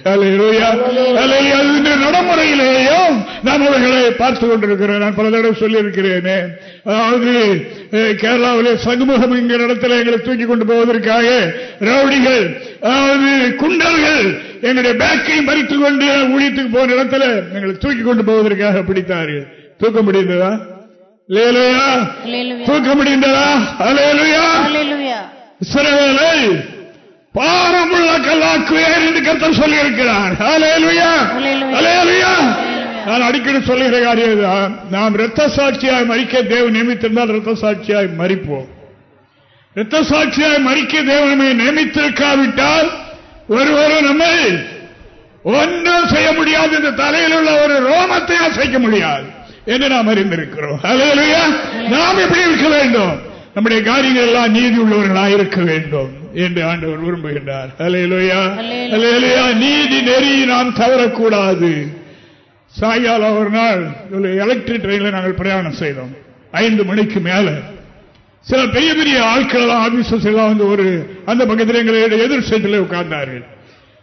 நடைமுறையிலேயும் நாம் அவர்களை பார்த்து கொண்டிருக்கிறோம் நான் பல தடவை சொல்லியிருக்கிறேனே. அதாவது கேரளாவிலே சண்முகம் என்கிற இடத்துல எங்களை தூக்கி கொண்டு போவதற்காக ரவுடிகள் அதாவது குண்டல்கள் எங்களுடைய பேக்கை மறித்துக் கொண்டு ஊழியத்துக்கு போன இடத்துல எங்களை தூக்கி கொண்டு போவதற்காக பிடித்தார்கள். தூக்க முடிந்ததா. தூக்க முடிந்ததா? Alleluia Hallelujah. பாரமுள்ள கல்லாக்குவேர் என்று கர்த்தர் Hallelujah. ஹalleluya நான் அடிக்கடி சொல்லுகிற காரியம் தான் நாம் இரத்த சாட்சியாய் மறிக்க தேவன் நியமித்திருந்தால் இரத்த சாட்சியாய் மறிப்போம் இரத்த சாட்சியாய் மறிக்க தேவன் நம்மை நியமித்திருக்காவிட்டால் ஒருவரும் நம்மை ஒன்றும் செய்ய முடியாது. இந்த தலையில் உள்ள ஒரு ரோமத்தை அசைக்க முடியாது என்று நாம் அறிந்திருக்கிறோம். நாம் எப்படி இருக்க வேண்டும். நம்முடைய காரியங்கள் எல்லாம் நீதி உள்ளவர்களாக இருக்க வேண்டும். என்று ஆண்டவர் விரும்புகின்றார். Hallelujah. ஹalleluya. நீதி நெறி நாம் தவறக்கூடாது. சாயங்காலம் ஒரு நாள் எலக்ட்ரிக் ட்ரெயின்ல நாங்கள் பிரயாணம் செய்தோம். ஐந்து மணிக்கு மேல. சில பெரிய பெரிய ஆட்கள் எல்லாம் ஆபீசர்ஸ் எல்லாம் வந்து ஒரு அந்த பக்கத்தில் எங்களுடைய எதிர் சைட்டில் உட்கார்ந்தார்கள்.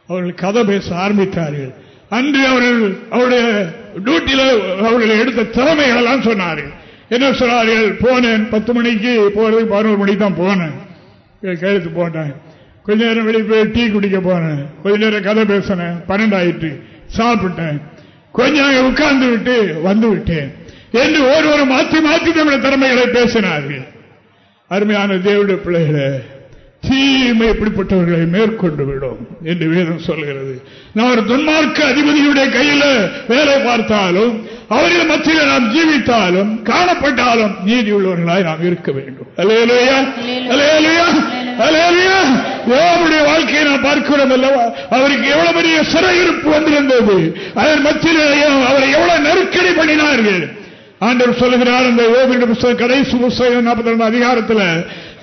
அவர்கள் கதை பேச ஆரம்பித்தார்கள். அன்று அவர்கள் அவருடைய டியூட்டியில அவர்கள் எடுத்த திறமைகள் எல்லாம் சொன்னார்கள். என்ன சொன்னார்கள்? போனேன் பத்து மணிக்கு போறதுக்கு பதினோரு மணிக்கு தான் போனேன். கையெழுத்து போட்டேன். கொஞ்ச நேரம் வெளியே போய் டீ குடிக்க போனேன். கொஞ்ச நேரம் கதை பேசினேன். பன்னெண்டு ஆயிட்டு சாப்பிட்டேன். கொஞ்ச நேரம் உட்கார்ந்து விட்டு வந்து விட்டேன். என்று ஒருவர் மாற்றி மாற்றி நம்முடைய திறமைகளை பேசினார்கள். அருமையான தேவடைய பிள்ளைகளே தீமை எப்படிப்பட்டவர்களை மேற்கொண்டு விடும் என்று வேதம் சொல்கிறது. நான் ஒரு துன்மார்க்க அதிபதியுடைய கையில வேலை பார்த்தாலும் அவர்கள் மத்தியில் நாம் ஜீவித்தாலும் காணப்பட்டாலும் நீதி உள்ளவர்களாய் நாம் இருக்க வேண்டும். அலேலுயா யோபுடைய வாழ்க்கையை நாம் பார்க்கிறோம் அல்லவா? அவருக்கு எவ்வளவு பெரிய சிறையிருப்பு வந்திருந்தது? அதன் மத்தியில் அவரை எவ்வளவு நெருக்கடி பண்ணினார்கள்? ஆண்டவர் சொல்லுகிறார் அந்த யோபின் புத்தகம் கடைசி புத்தகம் நாற்பத்தி ரெண்டு அதிகாரத்தில்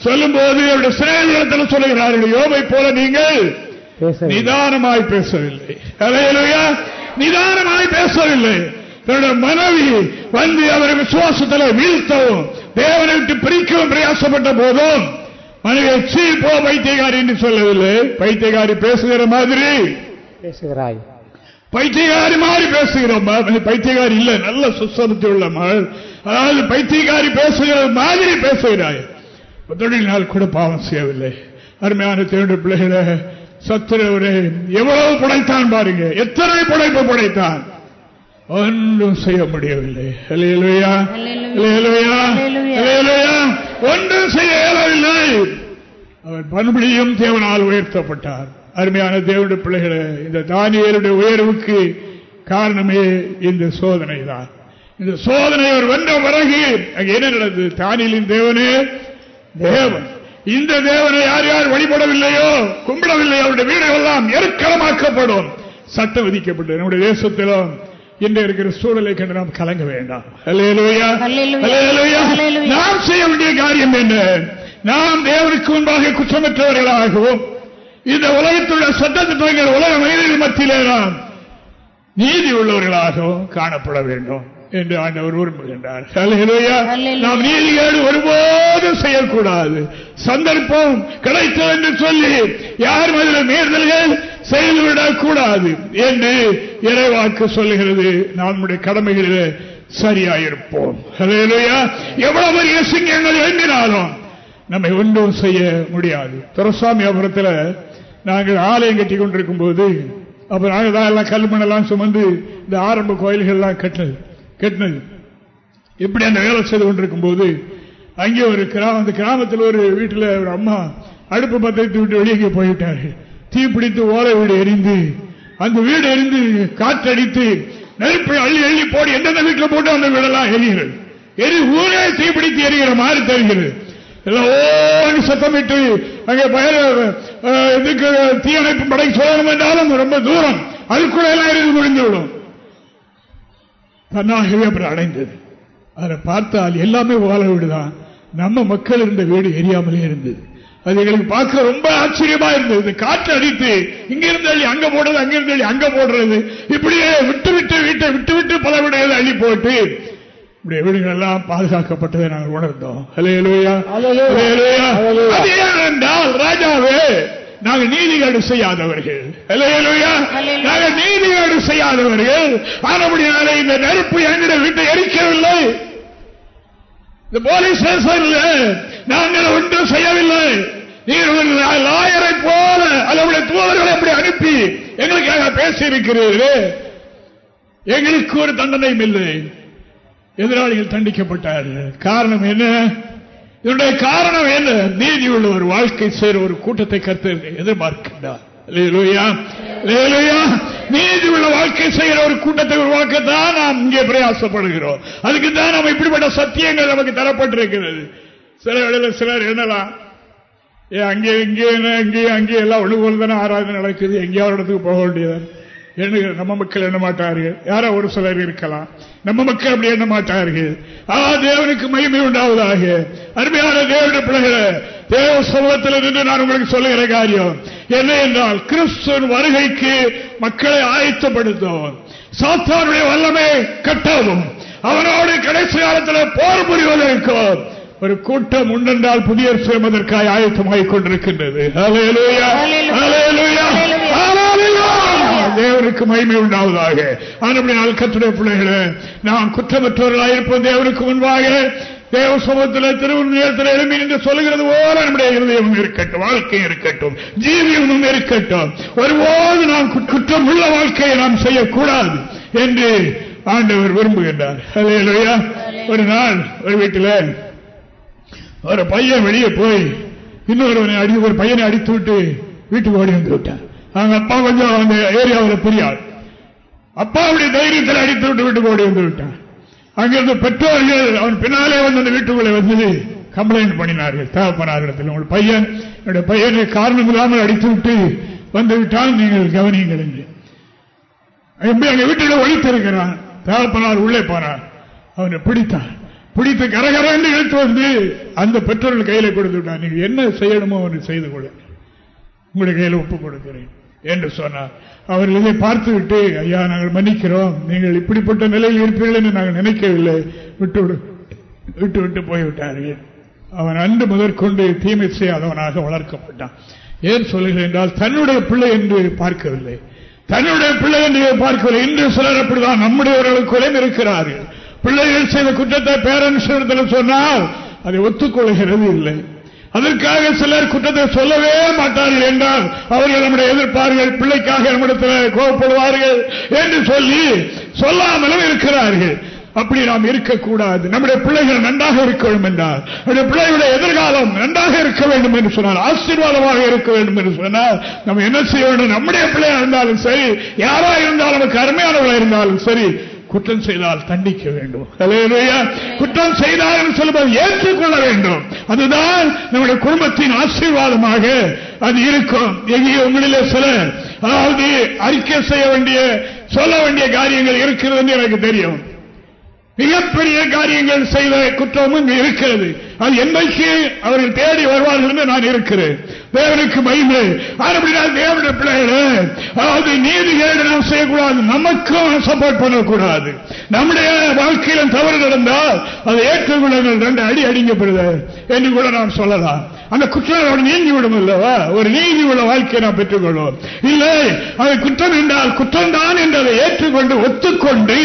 சொல்லும் போது அவருடைய சிறையில் சொல்லுகிறார்கள் யோபை போல நீங்கள் நிதானமாய் பேசவில்லை. அலையலுயா நிதானமாய் பேசவில்லை. தன்னுடைய மனைவி வந்து அவரை விசுவாசத்தில் வீழ்த்தவும் தேவனை விட்டு பிரிக்கவும் பிரயாசப்பட்ட போதும் மனைவியை சீ போ பைத்தியகாரி என்று சொல்லவில்லை. பைத்தியகாரி பேசுகிற மாதிரி. பேசுகிறாய். பைத்தியகாரி மாதிரி பேசுகிறோம். பைத்தியகாரி இல்ல நல்ல சுசரத்தை உள்ள மகள். அதாவது பைத்தியகாரி பேசுகிறது மாதிரி பேசுகிறாய். தொழில் கூட பாவம் செய்யவில்லை. அருமையான தேடு பிள்ளைகளை சத்துரவரே எவ்வளவு படைத்தான் பாருங்க. எத்தனை படைப்பு படைத்தான். ஒன்றும் செய்ய முடியவில்லை. ஒன்றும் செய்ய இயலவில்லை. தேவனால் உயர்த்தப்பட்டார். அருமையான தேவனுடைய பிள்ளைகளை இந்த தானியலுடைய உயர்வுக்கு காரணமே இந்த சோதனை தான் இந்த சோதனை அவர் வென்ற பிறகு அங்கே என்ன நடந்தது? தானியலின் தேவனே தேவன். இந்த தேவனை யார் யார் வழிபடவில்லையோ கும்பிடவில்லையோ அவருடைய வீடுகள் எல்லாம் எருக்களமாக்கப்படும் சட்டம் விதிக்கப்பட்டது. நம்முடைய தேசத்திலும் இன்று இருக்கிற சூழலை கண்டு நாம் கலங்க வேண்டாம். நாம் செய்ய வேண்டிய காரியம் என்ன? நாம் தேவனுக்கு முன்பாக குற்றமற்றவர்களாகவும் இந்த உலகத்துள்ள சட்டத்திட்டங்கள் உலக மனிதர்கள் மத்தியிலே நாம் நீதி உள்ளவர்களாகவும் காணப்பட வேண்டும். என்று ஆண்டவர் விரும்புகின்றார். நாம் நீதிகேடு ஒருபோதும் செய்யக்கூடாது. சந்தர்ப்பம் கிடைத்தது என்று சொல்லி யார் அதில் நேர்தல்கள் செய்துவிடக் கூடாது என்று இறைவாக்கு சொல்லுகிறது. நம்முடைய கடமைகளில் சரியாயிருப்போம். எவ்வளவு பெரிய சிங்கங்கள் எழுந்தினாலும் நம்மை ஒன்றும் செய்ய முடியாது. துரசாமி அபுரத்தில் நாங்கள் ஆலயம் கட்டி கொண்டிருக்கும் போது அப்ப நாங்கள் தான் எல்லாம் கல்மணெல்லாம் சுமந்து இந்த ஆரம்ப கோயில்கள் எல்லாம் கட்டினது. கட்டினது இப்படி அந்த வேலை செய்து கொண்டிருக்கும் போது அங்கே ஒரு கிராமம் அந்த கிராமத்தில் ஒரு வீட்டில் ஒரு அம்மா அடுப்பு பத்திரத்தை விட்டு வெளியே போய்விட்டாரு தீப்பிடித்து ஓலை வீடு எரிந்து அந்த வீடு எரிந்து காற்றடித்து நெருப்பை அள்ளி அள்ளி போடி எந்தெந்த வீட்டில் போட்டு அந்த வீடெல்லாம் எரிகிறது? எரி ஊரே தீப்பிடித்து எரிகிற மாதிரி தெரிகிறது. சத்தமிட்டு அங்கே இதுக்கு தீயணைப்பு படை சோதனம் என்றாலும் ரொம்ப தூரம். அதுக்குள்ள எல்லாம் எரிந்து முடிந்துவிடும் தன்னாகவே அப்புறம் அடைந்தது. அதை பார்த்தால் எல்லாமே வாழ வீடுதான் நம்ம மக்கள் இருந்த வீடு எரியாமலே இருந்தது. அது எங்களுக்கு பார்க்க ரொம்ப ஆச்சரியமா இருந்தது. காற்று அடித்து இங்கிருந்து அள்ளி அங்க போடுறது அங்கிருந்து அள்ளி அங்க போடுறது. இப்படியே விட்டு விட்டு வீட்டை விட்டு விட்டு பல விடைகளை அள்ளி போட்டு இப்படி வீடுகள் எல்லாம் பாதுகாக்கப்பட்டதை நாங்கள் உணர்ந்தோம். என்றால் ராஜாவே நாங்கள் நீதிகேடு செய்யாதவர்கள். நாங்கள் நீதிகேடு செய்யாதவர்கள். ஆனபடினாலே இந்த நெருப்பு எங்கிற வீட்டை எரிக்கவில்லை. இந்த போலீஸ் ஸ்டேஷன்ல நாங்கள் ஒன்றும் செய்யவில்லை. நீர் லாயரை போல அதனுடைய தூதர்களை அப்படி அனுப்பி எங்களுக்காக பேசி இருக்கிறீர்கள் எங்களுக்கு ஒரு தண்டனையும் இல்லை. எதிராளிகள் தண்டிக்கப்பட்டார்கள். காரணம் என்ன? இதனுடைய காரணம் என்ன? நீதி உள்ள ஒரு வாழ்க்கை செய்கிற ஒரு கூட்டத்தை கருத்து எதிர்பார்க்கின்றார். நீதி உள்ள வாழ்க்கை செய்கிற ஒரு கூட்டத்தை உருவாக்கத்தான் நாம் இங்கே பிரயாசப்படுகிறோம். அதுக்கு தான் நம்ம இப்படிப்பட்ட சத்தியங்கள் நமக்கு தரப்பட்டிருக்கிறது. சில வேளையில் சிலர் என்னலாம்? அங்கே இங்கே இங்கே அங்கே எல்லாம் ஒழுங்கு தானே ஆராதனை நடக்குது. எங்கேயாவது இடத்துக்கு போக வேண்டியதான் எண்ணுகிற நம்ம மக்கள் எண்ண மாட்டார்கள்? யாரோ ஒரு சிலர் இருக்கலாம். நம்ம மக்கள் அப்படி எண்ண மாட்டார்கள்? ஆ தேவனுக்கு மகிமை உண்டாவதாக. அருமையான தேவனுடைய பிள்ளைகளை தேவ சமூகத்தில் இருந்து நான் உங்களுக்கு சொல்லுகிற காரியம் என்ன என்றால் கிறிஸ்துவன் வருகைக்கு மக்களை ஆயத்தப்படுத்தும் சாத்தானுடைய வல்லமை கட்டவும் அவனோடு கடைசி காலத்தில் போர் புரிவதற்கும் ஒரு கூட்டம் உண்டென்றால் புதிய சுயமதற்காக ஆயத்தமாகிக் கொண்டிருக்கின்றது. தேவனுக்கு மகிமை உண்டாவதாக. ஆனால் கத்துடைய பிள்ளைகளே நாம் குற்றமற்றவர்களாக இருப்போம். தேவனுக்கு முன்பாக தேவ சமூகத்தில் திருவண்ணத்தில் எழுமி என்று சொல்லுகிறது போல நம்முடைய இருதயம் இருக்கட்டும் வாழ்க்கை இருக்கட்டும் ஜீவியமும் இருக்கட்டும். ஒருபோது நாம் குற்றம் உள்ள வாழ்க்கையை நாம் செய்யக்கூடாது என்று ஆண்டவர் விரும்புகின்றார். ஒரு நாள் ஒரு வீட்டில் ஒரு பையன் வெளியே போய் இன்னொருவனை அடி ஒரு பையனை அடித்து விட்டு வீட்டுக்கு ஓடி வந்து விட்டான். அவங்க அப்பா கொஞ்சம் அந்த ஏரியாவில் பெரியார் அப்பாவுடைய தைரியத்தில் அடித்து விட்டு வீட்டுக்கு ஓடி வந்து விட்டான். அங்கிருந்து பெற்றோர்கள் அவன் பின்னாலே வந்து அந்த வீட்டுக்குள்ளே வந்து கம்ப்ளைண்ட் பண்ணினார்கள். தேவைப்பனாரிடத்தில் உங்கள் பையன் என்னுடைய பையனை காரணம் இல்லாமல் அடித்து விட்டு வந்து விட்டால் நீங்கள் கவனியுங்கள் என்று. எங்க வீட்டில் ஒழித்திருக்கிறான் தேவைப்பனார் உள்ளே போனார் அவனை பிடித்தான். பிடித்து கரகரன்னு என்று இழுத்து வந்து அந்த பெற்றோர்கள் கையில கொடுத்து விட்டான். நீங்க என்ன செய்யணுமோ அவனை செய்து கொள்ள உங்களுடைய கையில் ஒப்புக் கொடுக்கிறேன். என்று சொன்னார். அவர்கள் இதை பார்த்துவிட்டு ஐயா நாங்கள் மன்னிக்கிறோம். நீங்கள் இப்படிப்பட்ட நிலையில் இருப்பீர்கள் என்று நாங்கள் நினைக்கவில்லை. விட்டு விட்டு விட்டு போய்விட்டார்கள். அவன் அன்று முதற்கொண்டு தீமை செய்யாதவனாக வளர்க்கப்பட்டான். ஏன் சொல்லுகிறேன் என்றால் தன்னுடைய பிள்ளை என்று பார்க்கவில்லை. தன்னுடைய பிள்ளை என்று பார்க்கவில்லை. இன்று சிலர் அப்படிதான். நம்முடையவர்களுக்குள்ளே இருக்கிறார்கள். பிள்ளைகள் செய்த குற்றத்தை பேரன்ஸ் சொன்னால் அதை ஒத்துக்கொள்கிறது இல்லை. அதற்காக சிலர் குற்றத்தை சொல்லவே மாட்டார்கள் என்றால் அவர்கள் நம்முடைய எதிர்ப்பார்கள் பிள்ளைக்காக நம்மிடத்தில் கோபப்படுவார்கள் என்று சொல்லி சொல்லாமலும் இருக்கிறார்கள். அப்படி நாம் இருக்கக்கூடாது. நம்முடைய பிள்ளைகள் நன்றாக இருக்க வேண்டும் என்றால் நம்முடைய பிள்ளைகளுடைய எதிர்காலம் நன்றாக இருக்க வேண்டும் என்று சொன்னால் ஆசீர்வாதமாக இருக்க வேண்டும் என்று சொன்னால் நம்ம என்ன செய்ய வேண்டும்? நம்முடைய பிள்ளையா இருந்தாலும் சரி யாரா இருந்தாலும் நமக்கு அருமையானவர்களாக இருந்தாலும் சரி குற்றம் செய்தால் தண்டிக்க வேண்டும். குற்றம் செய்தால் என்று ஏற்றுக்கொள்ள வேண்டும். அதுதான் நம்முடைய குடும்பத்தின் ஆசீர்வாதமாக அது இருக்கும். எங்கே உங்களிலே சில அதாவது அறிக்கை செய்ய வேண்டிய சொல்ல வேண்டிய காரியங்கள் இருக்கிறது என்று எனக்கு தெரியும். மிகப்பெரிய காரியங்கள் செய்த குற்றமும் இருக்கிறது. அது என்னைக்கு அவர்கள் தேடி வருவார்கள் என்று நான் இருக்கிறேன். தேவனுக்கு மயிமை தேவனுடைய பிள்ளைகள் அதாவது நீதிகேடு நாம் செய்யக்கூடாது. நமக்கும் சப்போர்ட் பண்ணக்கூடாது. நம்முடைய வாழ்க்கையில தவறு நடந்தால் அதை ஏற்றுக்கொள்ள ரெண்டு அடி அடிங்கப்படுது என்று கூட நாம் சொல்லலாம். அந்த குற்றம் நீங்கிவிடும் இல்லவா ஒரு நீதி உள்ள வாழ்க்கையை நாம் பெற்றுக்கொள்வோம். இல்லை அது குற்றம் என்றால் குற்றம் தான் என்றதை ஏற்றுக்கொண்டு ஒத்துக்கொண்டு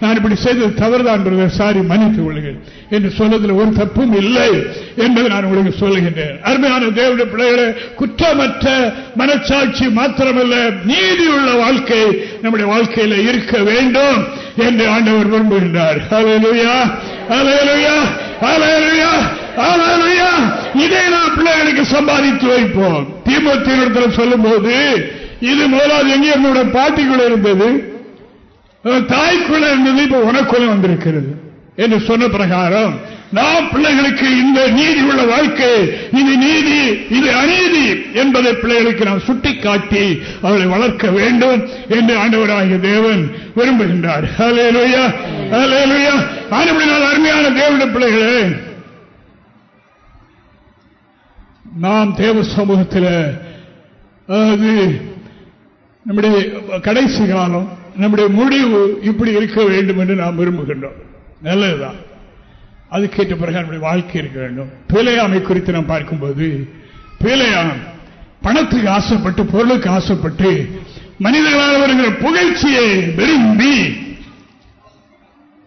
நான் இப்படி செய்தது தவறுதான் சாரி மன்னித்துக் கொள்ளுங்கள். என்று சொன்னதில் ஒரு தப்பும் இல்லை என்பதை நான் உங்களுக்கு சொல்லுகின்றேன். அருமையான தேவனுடைய பிள்ளைகளை குற்றமற்ற மனச்சாட்சி மாத்திரமல்ல நீதியுள்ள வாழ்க்கை நம்முடைய வாழ்க்கையில் இருக்க வேண்டும் என்று ஆண்டவர் விரும்புகின்றார். இதை நாம் பிள்ளைகளுக்கு சம்பாதித்து வைப்போம். திமுக சொல்லும் போது இது முதலாவது எங்கே என்னுடைய பாட்டிக்குள்ள இருந்தது? தாய்க்குள்ள இருந்தது இப்ப உனக்குள்ள வந்திருக்கிறது என்று சொன்ன பிரகாரம் நாம் பிள்ளைகளுக்கு இந்த நீதி உள்ள வாழ்க்கை இது நீதி இது அநீதி என்பதை பிள்ளைகளுக்கு நாம் சுட்டிக்காட்டி அவளை வளர்க்க வேண்டும் என்று ஆண்டவராகிய தேவன் விரும்புகின்றார். அருமையான தேவனுடைய பிள்ளைகளே நாம் தேவ சமூகத்தில் நம்முடைய கடைசி காலம் நம்முடைய முடிவு இப்படி இருக்க வேண்டும் என்று நாம் விரும்புகின்றோம். நல்லதுதான். அது கேட்ட பிறகு நம்முடைய வாழ்க்கை இருக்க வேண்டும். பிழையாமை குறித்து நாம் பார்க்கும்போது பிழையாம். பணத்துக்கு ஆசைப்பட்டு பொருளுக்கு ஆசைப்பட்டு மனிதர்களால் வருகிற புகழ்ச்சியை விரும்பி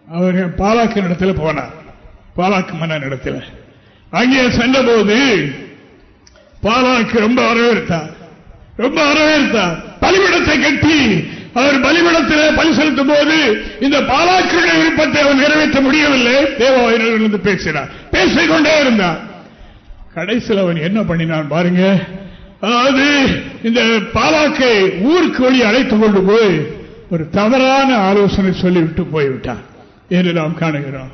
அவர்கள் பாலாக்கு இடத்துல போனார். பாலாக்கு மன்னன் இடத்துல அங்கே சென்றபோது பாலாக்கு ரொம்ப வரவேற்றார் ரொம்ப வரவேற்றார் பலிவிடத்தை கட்டி அவர் பலிமடத்தில் பலி செலுத்தும் போது இந்த பாலாக்களுடைய விருப்பத்தை அவர் நிறைவேற்ற முடியவில்லை. தேவாயிலிருந்து பேசினார். பேசிக்கொண்டே இருந்தார். கடைசியில் அவன் என்ன பண்ணினான் பாருங்க. அதாவது இந்த பாலாக்கை ஊருக்கு வழி அழைத்துக் கொண்டு போய் ஒரு தவறான ஆலோசனை சொல்லிவிட்டு போய்விட்டான். என்று நாம் காணுகிறோம்.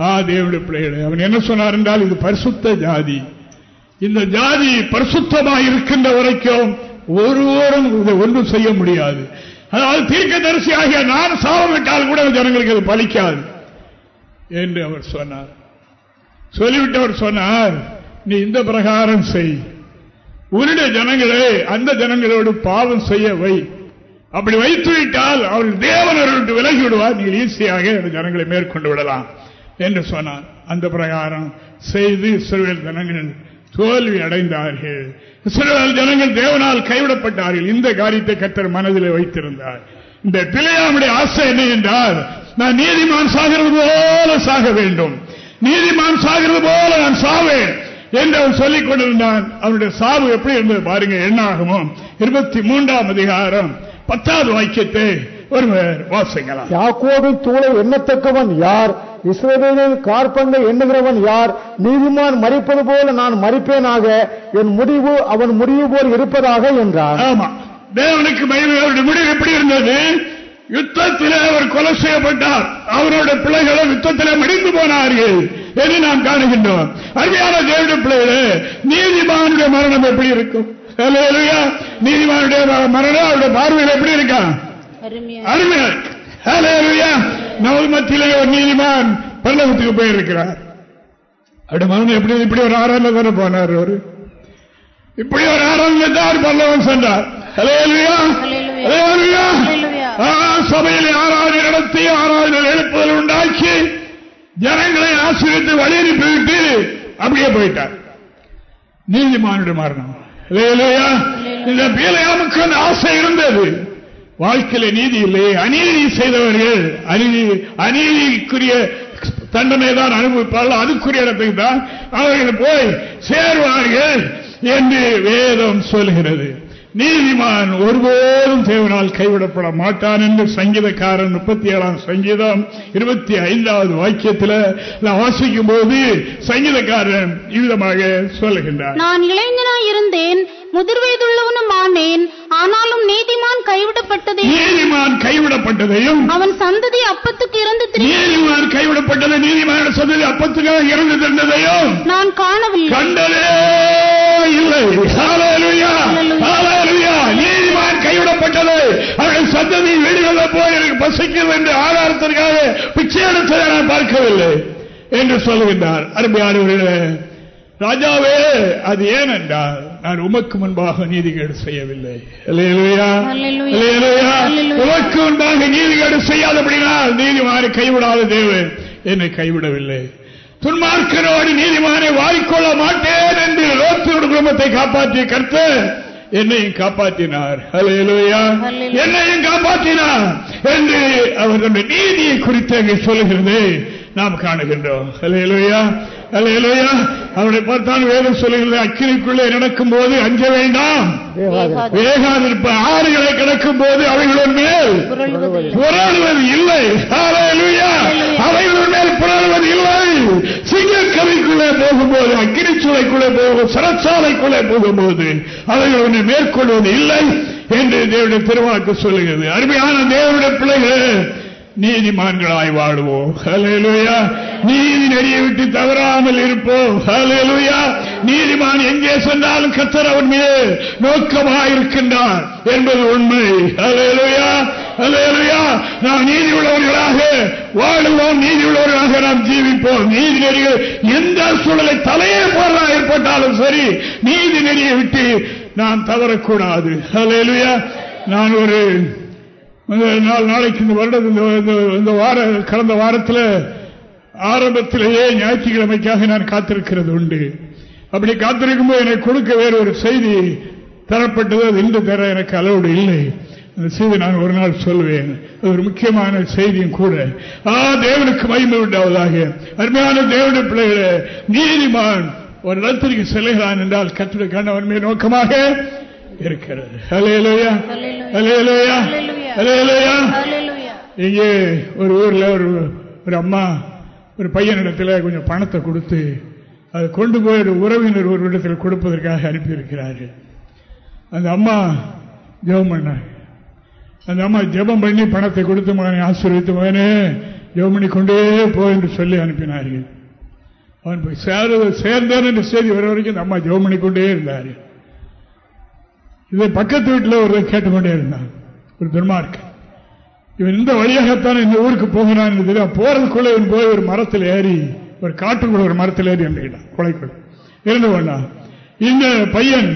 ஆ தேவடைய பிள்ளைகளை அவன் என்ன சொன்னார் என்றால் இது பரிசுத்த ஜாதி. இந்த ஜாதி பரிசுத்தமாக இருக்கின்ற வரைக்கும் ஒருவரும் இதை ஒன்றும் செய்ய முடியாது. அதாவது தீர்க்க தரிசி ஆகிய நான் சாவமிட்டால் கூட ஜனங்களுக்கு அது பலிக்காது என்று அவர் சொன்னார். சொல்லிவிட்டு அவர் சொன்னார் நீ இந்த பிரகாரம் செய். உன்னுடைய ஜனங்களே அந்த ஜனங்களோடு பாவம் செய்ய வை. அப்படி வைத்து விட்டால் அவர்கள் தேவனர்கள் விலகி விடுவார். நீங்கள் ஈஸியாக ஜனங்களை மேற்கொண்டு விடலாம். என்று சொன்னார். அந்த பிரகாரம் செய்து சிறுவர் ஜனங்கள் தோல்வி அடைந்தார்கள் இஸ்ரேல் ஜனங்கள் தேவனால் கைவிடப்பட்டார்கள். இந்த காரியத்தை கத்தர் மனதில் வைத்திருந்தார். இந்த பிள்ளையாமுடைய ஆசை என்ன என்றால் நான் நீதிமான் சாகிறது போல சாக வேண்டும். நீதிமான் சாகிறது போல நான் சாவேன் என்று அவன் சொல்லிக் கொண்டிருந்தான். அவனுடைய சாவு எப்படி இருந்தது பாருங்க என்ன ஆகுமோ இருபத்தி மூன்றாம் அதிகாரம் பத்தாவது வாக்கியத்தை ஒருவர் வாசிக்கலாம். யாக்கோவின் தூளை எண்ணத்தக்கவன் யார்? இஸ்ரவேலில் கார்பங்கை எண்ணுகிறவன் யார்? நீதிமான் மறிப்பது போல நான் மறிப்பேனாக? என் முடிவு அவன் முடிவு போல் இருப்பதாக என்றார் ஆமா. தேவனுக்கு மகிமையோட முடிவு எப்படி இருந்தது? யுத்தத்தில் அவர் கொலை செய்யப்பட்டார். அவரோட பிள்ளைகளும் யுத்தத்தில் மடிந்து போனார்கள் என்று நாம் காணுகின்றோம். அருமையான தேவனுடைய பிள்ளைகளே நீதிமானுடைய மரணம் எப்படி இருக்கும்? நீதிமானுடைய மரணம் அவருடைய பார்வையில் எப்படி இருக்கா? அருமையா நமது மத்தியிலே ஒரு நீதிமான் பல்லவத்துக்கு போயிருக்கிறார். அப்படி மகன் எப்படி இப்படி ஒரு ஆறாம் தானே போனார் அவரு? இப்படி ஒரு ஆறாம் தான் பல்லவன் சென்றார். சபையில் ஆறாவது நடத்தி ஆறாவது எழுப்புதல் உண்டாக்கி ஜனங்களை ஆசிரியத்தை வழி அனுப்பிவிட்டு அப்படியே போயிட்டார். நீதிமானுடைய மரணம் இந்த பீலையாமுக்கு ஆசை இருந்தது. வாழ்க்கையில நீதி இல்லை. அநீதி செய்தவர்கள் அநீதி அநீதிக்குரிய தண்டனை தான் அனுபவிப்பார்கள். அதுக்குரிய இடத்துக்கு தான் அவர்கள் போய் சேருவார்கள் என்று வேதம் சொல்கிறது. நீதிமான் ஒருபோதும் தேவனால் கைவிடப்பட மாட்டான் என்று சங்கீதக்காரன் முப்பத்தி ஏழாம் சங்கீதம் இருபத்தி ஐந்தாவது வாக்கியத்தில் நான் வாசிக்கும் போது சங்கீதக்காரன் இவ்விதமாக சொல்லுகின்றார் நான் இளைஞனாய் இருந்தேன் முதிர் வயதுள்ளவனும் ஆனேன். ஆனாலும் நீதிமான் கைவிடப்பட்டதே. நீதிமான் கைவிடப்பட்டதையும் அவன் சந்ததி அப்பத்துக்கு இறந்து நீதிமான் கைவிடப்பட்டது நீதிமான சந்ததி அப்பத்துக்காக இறந்து தந்ததையும் நான் காணவில்லை. கண்டதே இல்லை. நீதிமான் கைவிடப்பட்டது அவருடைய சந்ததி வீடுகளில் போய் எனக்கு பசிக்கிறது என்று ஆதாரத்திற்காக பிச்சை எடுத்ததை நான் பார்க்கவில்லை என்று சொல்லுகின்றார். அருமையானவர்களே ராஜாவே அது ஏனென்றால் நான் உமக்கு முன்பாக நீதிகேடு செய்யவில்லை. உமக்கு முன்பாக நீதிகேடு செய்யாதபடினால் நீதிமானை கைவிடாத தேவன் என்னை கைவிடவில்லை. துன்மார்க்கனோடு நீதிமானை வாரிக்கொள்ள மாட்டேன் என்று லோத்தோடு குடும்பத்தை காப்பாற்றிய கர்த்தர் என்னையும் காப்பாற்றினார். அல்லேலூயா. என்னையும் காப்பாற்றினார் என்று அவர் தன்னுடைய நீதியை குறித்து அங்கே சொல்லுகிறது. நாம் காணுகின்றோம். அல்லேலூயா. அல்லேலூயா. அவருடைய பார்த்தான் வேதம் சொல்லுகிறது அக்கினிக்குள்ளே நடக்கும் போது அஞ்ச வேண்டாம். வேகாது. வேகாதிருப்ப. ஆறுகளை கிடக்கும் போது அவைகளின் மேல். புரளுவது. இல்லை. அவைகளின் மேல் புரளுவது இல்லை. சிங்கக்கவிக்குள்ளே போகும்போது அக்கினி சூளைக்குள்ளே போகும் சிறச்சாலைக்குள்ளே போகும்போது அவைகள் உன்னை மேற்கொள்வது இல்லை என்று தேவனுடைய திருவாக்கு சொல்லுகிறது. அருமையான தேவனுடைய பிள்ளைகள் நீதிமான்களாய் வாழ்வோம் ஹalleluya. நீதி நெறியை விட்டு தவறாமல் இருப்போம் ஹalleluya. நீதிமான் எங்கே சென்றாலும் கத்தர் அவன் மீது நோக்கமாயிருக்கின்றான் என்பது உண்மை ஹalleluya. ஹalleluya. நாம் நீதி உள்ளவர்களாக வாழுவோம் நீதி உள்ளவர்களாக நாம் ஜீவிப்போம் நீதி நெறிகள் எந்த சூழலை தலையே போறா ஏற்பட்டாலும் சரி நீதி நெறியை விட்டு நாம் தவறக்கூடாது ஹalleluya. நான் ஒரு நாலு நாளைக்கு இந்த வருடம் இந்த- இந்த- வார கடந்த வாரத்தில் ஆரம்பத்திலேயே ஞாயிற்றுக்கிழமைக்காக நான் காத்திருக்கிறது உண்டு. அப்படி காத்திருக்கும் போது எனக்கு கொடுக்க வேறு ஒரு செய்தி தரப்பட்டது அது இன்று தர எனக்கு அளவுடு இல்லை. அந்த செய்தி நான் ஒரு நாள் சொல்வேன். அது ஒரு முக்கியமான செய்தியும் கூட. ஆ தேவனுக்கு மகிமை உண்டாவதாக. அருமையான தேவனுடைய பிள்ளைகளை நீதிமான் ஒரு இடத்திற்கு செல்கிறான் என்றால் கற்றுடைய கண்ணவன் நோக்கமாக இருக்கிறது. இங்கே ஒரு ஊர்ல ஒரு ஒரு அம்மா ஒரு பையனிடத்தில் கொஞ்சம் பணத்தை கொடுத்து அதை கொண்டு போய் ஒரு உறவினர் ஒரு இடத்தில் கொடுப்பதற்காக அனுப்பியிருக்கிறார்கள். அந்த அம்மா ஜெபம் பண்ணாங்க அந்த அம்மா ஜெபம் பண்ணி பணத்தை கொடுத்து மகனை ஆசீர்வித்து மகனே ஜெபம் பண்ணி கொண்டே போ என்று சொல்லி அனுப்பினார்கள். அவன் போய் சேர சேர்ந்தேன் என்ற செய்தி வர வரைக்கும் அந்த அம்மா ஜெபம் பண்ணி கொண்டே இருந்தார்கள். இதை பக்கத்து வீட்டில் ஒருவர் கேட்டுக்கொண்டே இருந்தான். ஒரு துன்மார்க்கன் இவன் இந்த வழியாகத்தான் இந்த ஊருக்கு போகிறான் என்று தெரியும். போறதுக்குள்ள இவன் போய் ஒரு மரத்தில் ஏறி ஒரு காட்டுக்குள்ள ஒரு மரத்தில் ஏறி இறந்துக்கிட்டான் கொலைக்குள்ள இருந்து கொண்டான் இந்த பையன்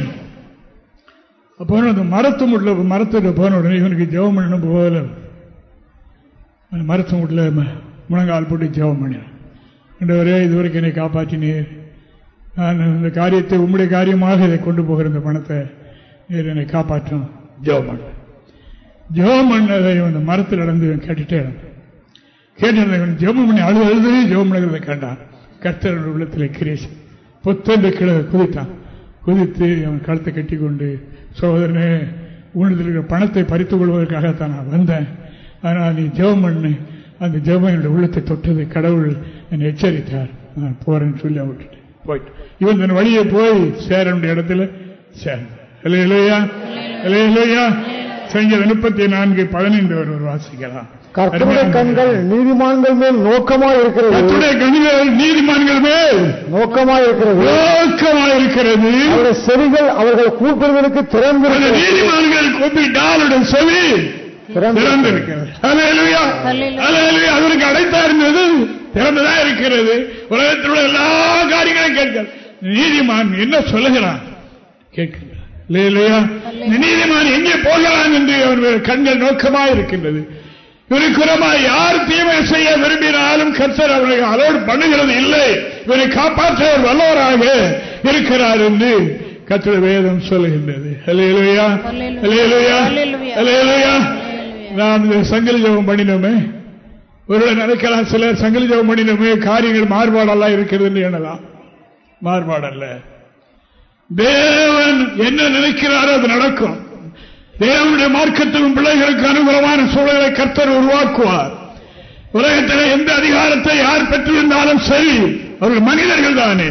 அப்போ அந்த மரத்து முட்டில் மரத்துக்கு போன உடனே இவனுக்கு ஜெபம் பண்ணணும் போகல. அந்த மரத்து முட்டில் முழங்கால் போட்டு ஜெபம் பண்ணினான். ஆண்டவரே இதுவரைக்கும் என்னை காப்பாற்றினீர். நான் இந்த காரியத்தை உம்முடைய காரியமாக இதை கொண்டு போகிற இந்த பணத்தை என்னை காப்பாற்றும். ஜெபம் பண்ண. ஜெபம் பண்ணதை அந்த மரத்தில் நடந்து கேட்டுட்டே இருந்தான் கேட்டு ஜெபம் பண்ணி அழுது அழுது ஜெபம் பண்ணுகிறத கண்டான். கர்த்தர் உள்ளத்தில் கிரேசி புத்தென்று கீழே குதித்தான். குதித்து அவன் கழுத்தை கட்டி கொண்டு சகோதரனே உன்னதில் இருக்கிற பணத்தை பறித்துக் கொள்வதற்காகத்தான் நான் வந்தேன். ஆனால் நீ ஜெபம் பண்ணு. அந்த ஜெபம் என்னுடைய உள்ளத்தை தொட்டது. கடவுள் என்னை எச்சரித்தார். நான் போறேன்னு சொல்லி அவன் விட்டுட்டேன். போயிட்டு இவன் தன் வழியை போய் சேர வேண்டிய இடத்துல சேர்ந்தான். இல்லையா முப்பத்தி நான்கு பதினைந்து ஒருவர் வாசிக்கலாம். கர்த்தருடைய கண்கள் நீதிமான்கள் மேல் நோக்கமாய் இருக்கிறது. கர்த்தருடைய கண்கள் நீதிமான்கள் மேல் நோக்கமாய் இருக்கிறது. நோக்கமாக இருக்கிறது. அவருடைய செவிகள் அவர்கள் கூப்பிடுவதற்கு திறந்திருக்கிறது. நீதிமான்கள் கூப்பிட்டாலுடைய செவி திறந்து திறந்திருக்கிறது. அவருக்கு அடைத்தா இருந்தது திறந்துதான் இருக்கிறது. உலகத்தில் உள்ள எல்லா காரியங்களையும் கேட்க நீதிமான் என்ன சொல்லுகிறான்? கேட்கிறார் இல்லையா நீதிமான் எங்கே போகிறான் என்று அவருடைய கண்கள் நோக்கமாக இருக்கின்றது இவருக்குறமாய் யார் தீமை செய்ய விரும்பினாலும் கர்த்தர் அவரை அலோடு பண்ணுகிறது இல்லை. இவரை காப்பாற்ற வல்லவராக இருக்கிறார் என்று கர்த்தர் வேதம் சொல்லுகின்றது. நாம் இந்த சங்கிலி ஜபம் பண்ணினோமே. ஒருவேளை நினைக்கலாம் சிலர் சங்கிலி ஜபம் பண்ணினோமே. காரியங்கள் மாறுபாடெல்லாம் இருக்கிறது எனலாம் மாறுபாடல்ல. தேவன் என்ன நினைக்கிறாரோ அது நடக்கும். தேவனுடைய மார்க்கத்திலும் பிள்ளைகளுக்கு அனுகூலமான சூழலை கர்த்தர் உருவாக்குவார். உலகத்தில் எந்த அதிகாரத்தை யார் பெற்றிருந்தாலும் சரி அவர்கள் மனிதர்கள் தானே.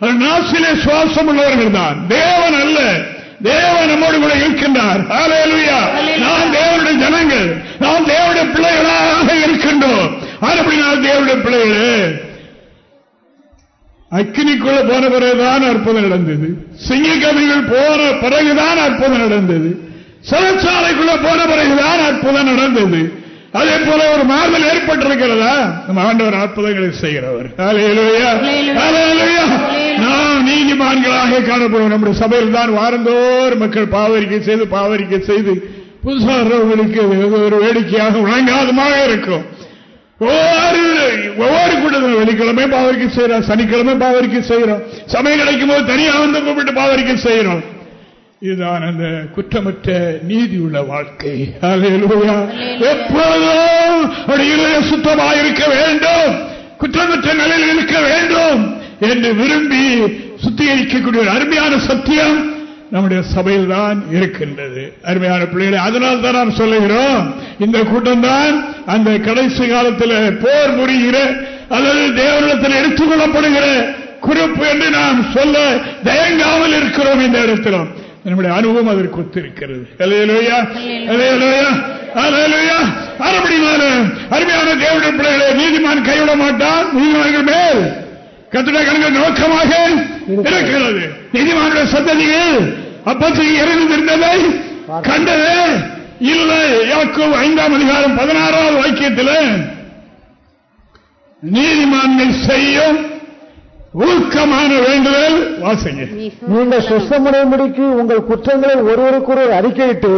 அவர்கள் நாசிலே சுவாசம் உள்ளவர்கள் தான். தேவன் அல்ல. தேவன் நம்மோடு கூட இருக்கின்றார். நாம் தேவனுடைய ஜனங்கள். நாம் தேவனுடைய பிள்ளைகளாக இருக்கின்றோம். அப்படினால் தேவனுடைய பிள்ளைகளே. அக்கினிக்குள்ள போன பிறகுதான் அற்புதம் நடந்தது. சிங்கக்கவிகள் போன பிறகுதான் அற்புதம் நடந்தது. சிறைச்சாலைக்குள்ள போன பிறகுதான் அற்புதம் நடந்தது. அதே போல ஒரு மாறுதல் ஏற்பட்டிருக்கிறதா? நம்ம ஆண்டவர் அற்புதங்களை செய்கிறவர். நாம் நீதிமான்களாக காணப்படுவோம். நம்முடைய சபையில் தான் வாரந்தோறும் மக்கள் பாவரிக்கை செய்து பாவரிக்கை செய்து புதுசாக ஒரு வேடிக்கையாக வழங்காதமாக இருக்கும். ஒவ்வொரு ஒவ்வொரு கூட்டத்தில் வெள்ளிக்கிழமை பாவரிக்கை செய்யறோம் சனிக்கிழமை பாவரிக்கை செய்யறோம் சமயம் கிடைக்கும் போது தனியாக வந்து கூப்பிட்டு பாவரிக்கை செய்யறோம். இதுதான் அந்த குற்றமற்ற நீதி உள்ள வாழ்க்கை. எப்பொழுதும் இருதயம் சுத்தமாக இருக்க வேண்டும் குற்றமற்ற நிலையில் இருக்க வேண்டும் என்று விரும்பி சுத்திகரிக்கக்கூடிய ஒரு அருமையான சத்தியம். நம்முடைய சபையில் தான் இருக்கின்றது. அருமையான பிள்ளைகளை அதனால் தான் நாம் சொல்லுகிறோம் இந்த கூட்டம் தான் அந்த கடைசி காலத்தில் போர் புரிகிற அல்லது தேவனிடத்தில் எடுத்துக்கொள்ளப்படுகிற குறிப்பு என்று நாம் சொல்ல தயங்காமல் இருக்கிறோம் இந்த இடத்திலும். நம்முடைய அனுபவம் அதற்கு ஒத்திருக்கிறது. அருமையான தேவடைய பிள்ளைகளை நீதிமான் கைவிட மாட்டான் நீதிமான்கள் மேல். கத்திர கணக்கு நோக்கமாக இருக்கிறது. நீதிமானுடைய சந்ததிகள் அப்பத்துக்கு இறந்திருந்ததை கண்டது இல்லை. யாக்கும் ஐந்தாம் அதிகாரம் பதினாறாவது வாக்கியத்தில் நீதிமான்மை செய்யும் ஊக்கமான வேண்டுதல் வாசிங்க. நீங்கள் சுத்தமுடையபடிக்கு உங்கள் குற்றங்களை ஒருவருக்கொருவர் அறிக்கையிட்டு.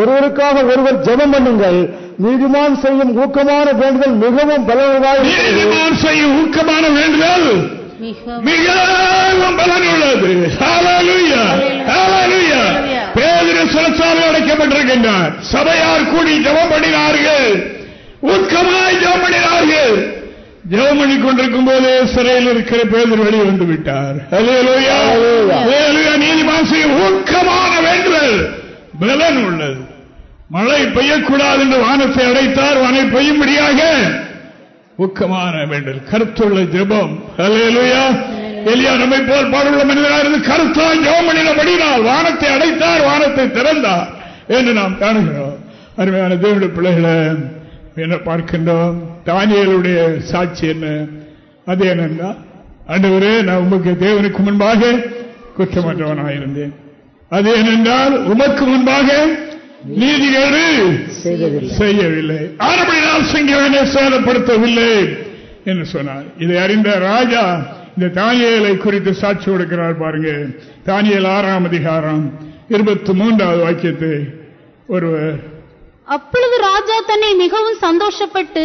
ஒருவருக்காக ஒருவர் ஜெபம் பண்ணுங்கள். நீதிமான் செய்யும் ஊக்கமான வேண்டுதல் மிகவும் பலவதாக நீதிமான் செய்யும் ஊக்கமான வேண்டுதல் மிகவும் மிகவும் பலன் உள்ளது ஹalleluya. ஹalleluya. பேதுரு சிறைச்சாலை அடைக்கப்பட்டிருக்கின்றார். சபையார் கூடி ஜெபம் பண்ணினார்கள். ஊக்கமாய் ஜெபம் பண்ணினார்கள். ஜெபம் பண்ணி கொண்டிருக்கும் போதே சிறையில் இருக்கிற பேதர் வெளியே வந்து விட்டார் செய்யும் ஊக்கமான வேண்டுதல். பலன் உள்ளது. மழை பெய்யக்கூடாது என்று வானத்தை அடைத்தார். வானை பெய்யும்படியாக ஊக்கமான வேண்டல் கருத்துள்ள ஜெபம். ஹalleluya. எலியா நம்மை போல் பாடுள்ள மனிதனாக இருந்து கருத்தாய் ஜெபம் பண்ணினபடினால் வானத்தை அடைத்தார். வானத்தை திறந்தார் என்று நாம் காணுகிறோம். அருமையான தேவனுடைய பிள்ளைகளை என்ன பார்க்கின்றோம். தானியலுடைய சாட்சி என்ன? அது என்னன்னா ஆண்டவரே நான் உமக்கு தேவனுக்கு முன்பாக குற்றமற்றவனாயிருந்தேன். அது ஏனென்றால் உமக்கு முன்பாக நீதிகேடு செய்யவில்லை. ஆனபடினால் சிங்கவனை சேதப்படுத்தவில்லை. என்று சொன்னார். இதை அறிந்த ராஜா இந்த தானியலை குறித்து சாட்சி கொடுக்கிறார் பாருங்க. தானியல் ஆறாம் அதிகாரம் இருபத்தி மூன்றாவது வாக்கியத்தை ஒருவர் அப்பொழுது ராஜா தன்னை மிகவும் சந்தோஷப்பட்டு.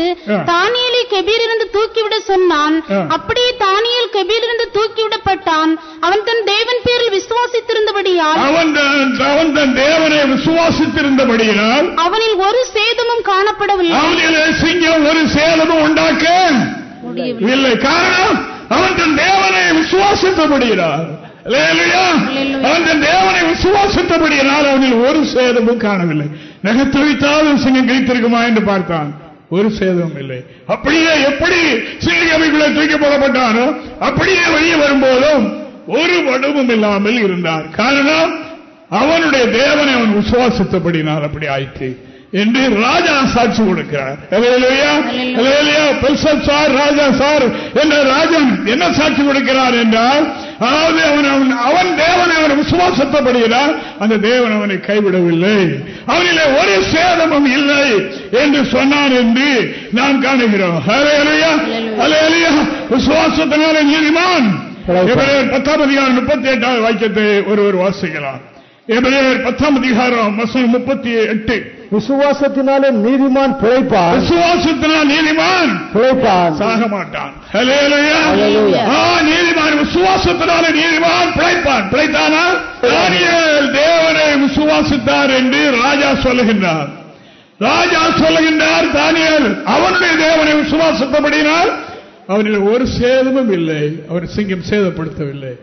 தானியேலை கெபீரிலிருந்து தூக்கிவிட சொன்னான். அப்படியே தானியேல் கெபீரிலிருந்து தூக்கிவிடப்பட்டான் அவன் தன் தேவன் பேரில் விசுவாசித்திருந்தபடியால் அவன் தன் தேவனை விசுவாசித்திருந்தபடியினால் அவனில் ஒரு சேதமும் காணப்படவில்லை அவனிலே சிங்கம் ஒரு சேதமும் உண்டாக்க. இல்லை காரணம் அவன் தன் தேவனை விசுவாசித்தபடியினார் அல்லேலூயா. அவன் தன் தேவனை விசுவாசித்தபடியினால் அவனில் ஒரு சேதமும் காணவில்லை நகத்தொழித்தாலும் சிங்கம் கிழித்திருக்குமா என்று பார்த்தான். ஒரு சேதமும் இல்லை. அப்படியே எப்படி சிங்கமைக்குள்ளே தூக்கி போடப்பட்டானோ அப்படியே வெளியே வரும்போதும் ஒரு வடுவும் இல்லாமல் இருந்தார். காரணம் அவனுடைய தேவனை அவன் விசுவாசித்தபடினால் அப்படி ஆயிற்று என்று ராஜா சாட்சி கொடுக்கிறார். ராஜா சார் என்ற ராஜன் என்ன சாட்சி கொடுக்கிறார் என்றால் அதாவது அவன் அவன் தேவனை அவன் விசுவாசத்தப்படுகிறார் அந்த தேவன் அவனை கைவிடவில்லை. அவனிலே ஒரு சேதமும் இல்லை என்று சொன்னான் என்று நாம் காணுகிறோம். விசுவாசத்தினாலே நீதிமான். பத்தாம் அதிகாரம் முப்பத்தி எட்டாவது வாக்கியத்தை ஒருவர் வாசிக்கலாம். எபிரேயர் பத்தாம் அதிகாரம் முப்பத்தி எட்டு. விசுவாசத்தினாலே நீதிமான் பிழைப்பான். விசுவாசத்தினால் நீதிமான் பிழைப்பான். சாக மாட்டான் நீதிமான் விசுவாசத்தினால நீதிமான் பிழைப்பான். பிழைத்தானா? தானியேல் தேவனை விசுவாசித்தார் என்று ராஜா சொல்லுகின்றார். ராஜா சொல்லுகின்றார் தானியல் அவனுடைய தேவனை விசுவாசத்தபடினால் அவனில் ஒரு சேதமும் இல்லை. அவர் சிங்கம் சேதப்படுத்தவில்லை.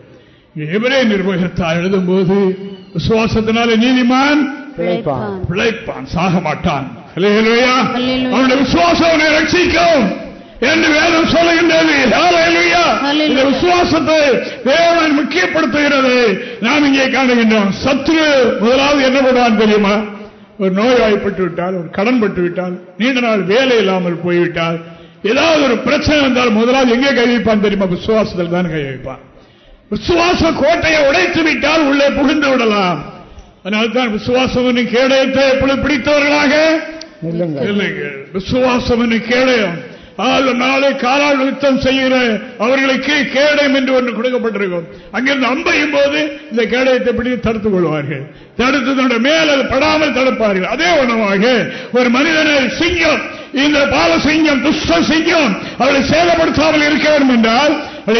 எவரே நிர்வகித்தார் எழுதும் போது விசுவாசத்தினால நீதிமான் பிழைப்பான். சாக மாட்டான். அவனுடைய விசுவாசம் அவனை ரட்சிக்கும் என்று வேதம் சொல்லுகின்றது. இந்த விசுவாசத்தை தேவன் முக்கியப்படுத்துகிறது. நாம் இங்கே காணுகின்றோம். சத்ரு முதலாவது என்ன பண்ணுவான் தெரியுமா? ஒரு நோய்வாய்ப்பட்டு விட்டால் ஒரு கடன் பட்டு விட்டால் நீண்ட நாள் வேலை இல்லாமல் போய்விட்டால் ஏதாவது ஒரு பிரச்சனை வந்தால் முதலாவது எங்கே கை வைப்பான் தெரியுமா? விசுவாசத்தில் தான் கை வைப்பான். விசுவாச கோட்டையை உடைத்து விட்டால் உள்ளே புகுந்து விடலாம். அதனால்தான் விசுவாசம் கேடயத்தை எப்பொழுது பிடித்தவர்களாக? இல்லைங்கள் விசுவாசம் என்று கேடயம். நாளை காலால் யுத்தம் செய்கிற அவர்களுக்கு கேடயம் என்று ஒன்று கொடுக்கப்பட்டிருக்கும். அங்கிருந்து அம்பையும் போது இந்த கேடயத்தை பிடித்து தடுத்துக் கொள்வார்கள். தடுத்து தன்னுடைய மேல் அது படாமல் தடுப்பார்கள். அதே உணவாக ஒரு மனிதனை சிங்கம் இந்த பால சிங்கம் துஷ்ட சிங்கம் அவளை சேதப்படுத்தாமல் இருக்க வேண்டும் என்றால்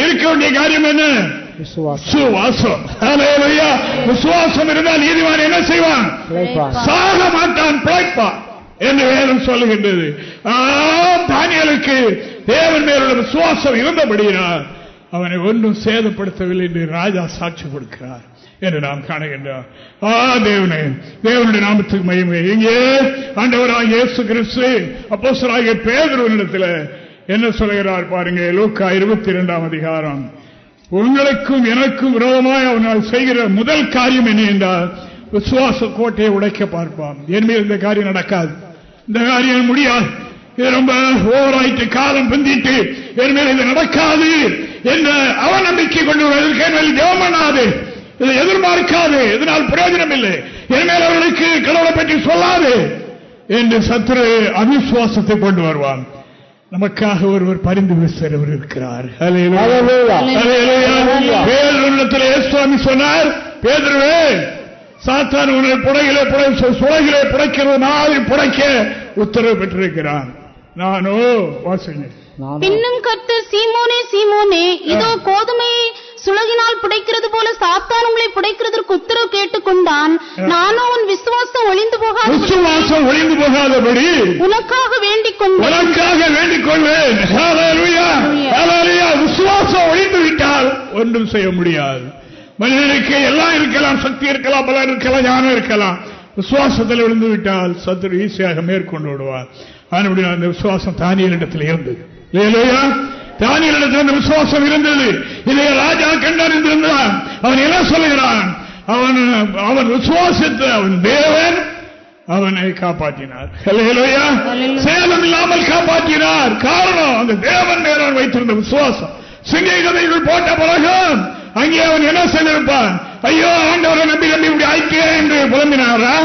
இருக்க வேண்டிய காரியம் என்ன? விசுவாசம். விசுவாசம் இருந்தால் நீதிமான் என்ன செய்வான். சாக மாட்டான் பிழைப்பான். என்று வேதம் சொல்லுகின்றது. தானியேலுக்கு தேவன் மேலுள்ள விசுவாசம் இருந்தபடியினால் அவனை ஒன்றும் சேதப்படுத்தவில்லை என்று ராஜா சாட்சி கொடுக்கிறார் என்று நாம் காணுகின்றோம். ஆ தேவனே தேவனுடைய நாமத்துக்கு மகிமை. இங்கே ஆண்டவராக இயேசு கிறிஸ்து அப்போஸ்தலராகிய பேதுருவனிடத்தில் என்ன சொல்கிறார் பாருங்க லூக்கா இருபத்தி இரண்டாம் அதிகாரம். உங்களுக்கும் எனக்கும் விரோதமாய் அவனால் செய்கிற முதல் காரியம் என்ன என்றால் விசுவாச கோட்டையை உடைக்க பார்ப்பான். என்மையில் இந்த காரியம் நடக்காது. இந்த காரியம் முடியாது. இது ரொம்ப ஓவராயிட்டு காலம் பிந்திட்டு என்மையில் இது நடக்காது என்ற அவநம்பிக்கை கொண்டு என்மையில் என்மேல் இதை எதிர்பார்க்காது. இதனால் பிரயோஜனம் இல்லை என்மேல் அவர்களுக்கு கடவுளை பற்றி சொல்லாது என்று சத்துரு அவிசுவாசத்தை கொண்டு வருவான். நமக்காக ஒருவர் பரிந்து பேசுகிறவர் இருக்கிறார் ஹalleluya. ஹalleluya. ஹalleluya. பேதுருவிடத்தில் இயேசுவாமி சொன்னார் பேதுருவே சாத்தான் உன்னை புடையிலே புடை சுழகிலே புடைக்கிறது மாதிரி புடைக்க உத்தரவு பெற்றிருக்கிறான் நானோ வாசிங்க நானும் பின்னும் கர்த்தர் சீமோனே சீமோனே இதோ கோதுமையை சுலகினால் புடைக்கிறது போல சாத்தான் உங்களை புடைக்கிறதற்கு உத்தரவு கேட்டுக்கொண்டான். நானும் உன் விசுவாசம் ஒளிந்து போகாத விசுவாசம் ஒளிந்து போகாதபடி உனக்காக வேண்டிக் கொண்டேன் உனக்காக வேண்டிக் கொள்வேன். விசுவாசம் ஒளிந்து விட்டால் ஒன்றும் செய்ய முடியாது. மனிதனுக்கு எல்லாம் இருக்கலாம் சக்தி இருக்கலாம் பலம் இருக்கலாம் ஞானம் இருக்கலாம். விசுவாசத்தில் விழுந்து விட்டால் சத்துரு ஈஸியாக மேற்கொண்டு விடுவார் ஆனால் அந்த விசுவாசம் தானியலிடத்தில் இருந்தது. இல்லையா தானியலிடத்தில் விசுவாசம் இருந்தது. இதை ராஜா கண்டறிந்திருந்தான் அவன் என்ன சொல்லுகிறான்? அவன் அவன் விசுவாசித்த அவன் தேவன் அவனை காப்பாற்றினார். சேதம் இல்லாமல் காப்பாற்றினார். காரணம் அந்த தேவன் அவன் வைத்திருந்த விசுவாசம். சிங்கை கதைகள் போட்ட பிறகு அங்கே அவன் என்ன செய்திருப்பான்? ஐயோ ஆண்டவரை நம்பி நம்பி இப்படி ஆயிட்டே என்று புலம்பினாரா?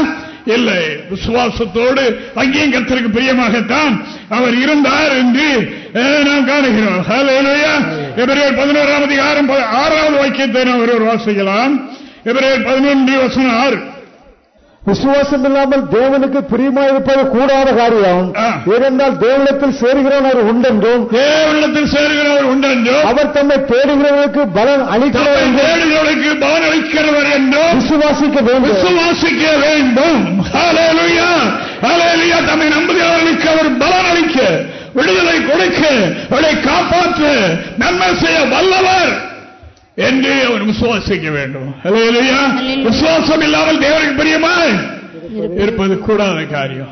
இல்லை. விசுவாசத்தோடு அங்கேயும் கர்த்தருக்கு பிரியமாகத்தான் அவர் இருந்தார் என்று நாம் காணுகிறோம். பதினோராம் அதிகாரம் ஆறாவது வாக்கியத்தை நாம் ஒருவர் வாசிக்கலாம். எபிரேயர் பதினொன்று வசனம் ஆறு. விசுவாசம் இல்லாமல் தேவனுக்கு பிரியமாயிருப்பது கூடாத காரியம். ஏனென்றால் தேவனிடத்தில் சேருகிறவர் உண்டென்றும். தேவனிடத்தில் சேர்கிறவர் உண்டென்றோ அவர் தம்மை தேடுகிறவர்களுக்கு பலன் என்றும். தேடுகிறவர்களுக்கு பலன் அளிக்கிறவர் என்றும். விசுவாசிக்க வேண்டும். விசுவாசிக்க வேண்டும். தம்மை நம்புகிறவர்களுக்கு அவர் பலன் அளிக்க விடுதலை கொடுக்க அவளை காப்பாற்ற நன்மை செய்ய வல்லவர். என்று அவர் விசுவாசிக்க வேண்டும். விசுவாசம் இல்லாமல் தேவனுக்கு பிரியமாய் இருப்பது கூடாத காரியம்.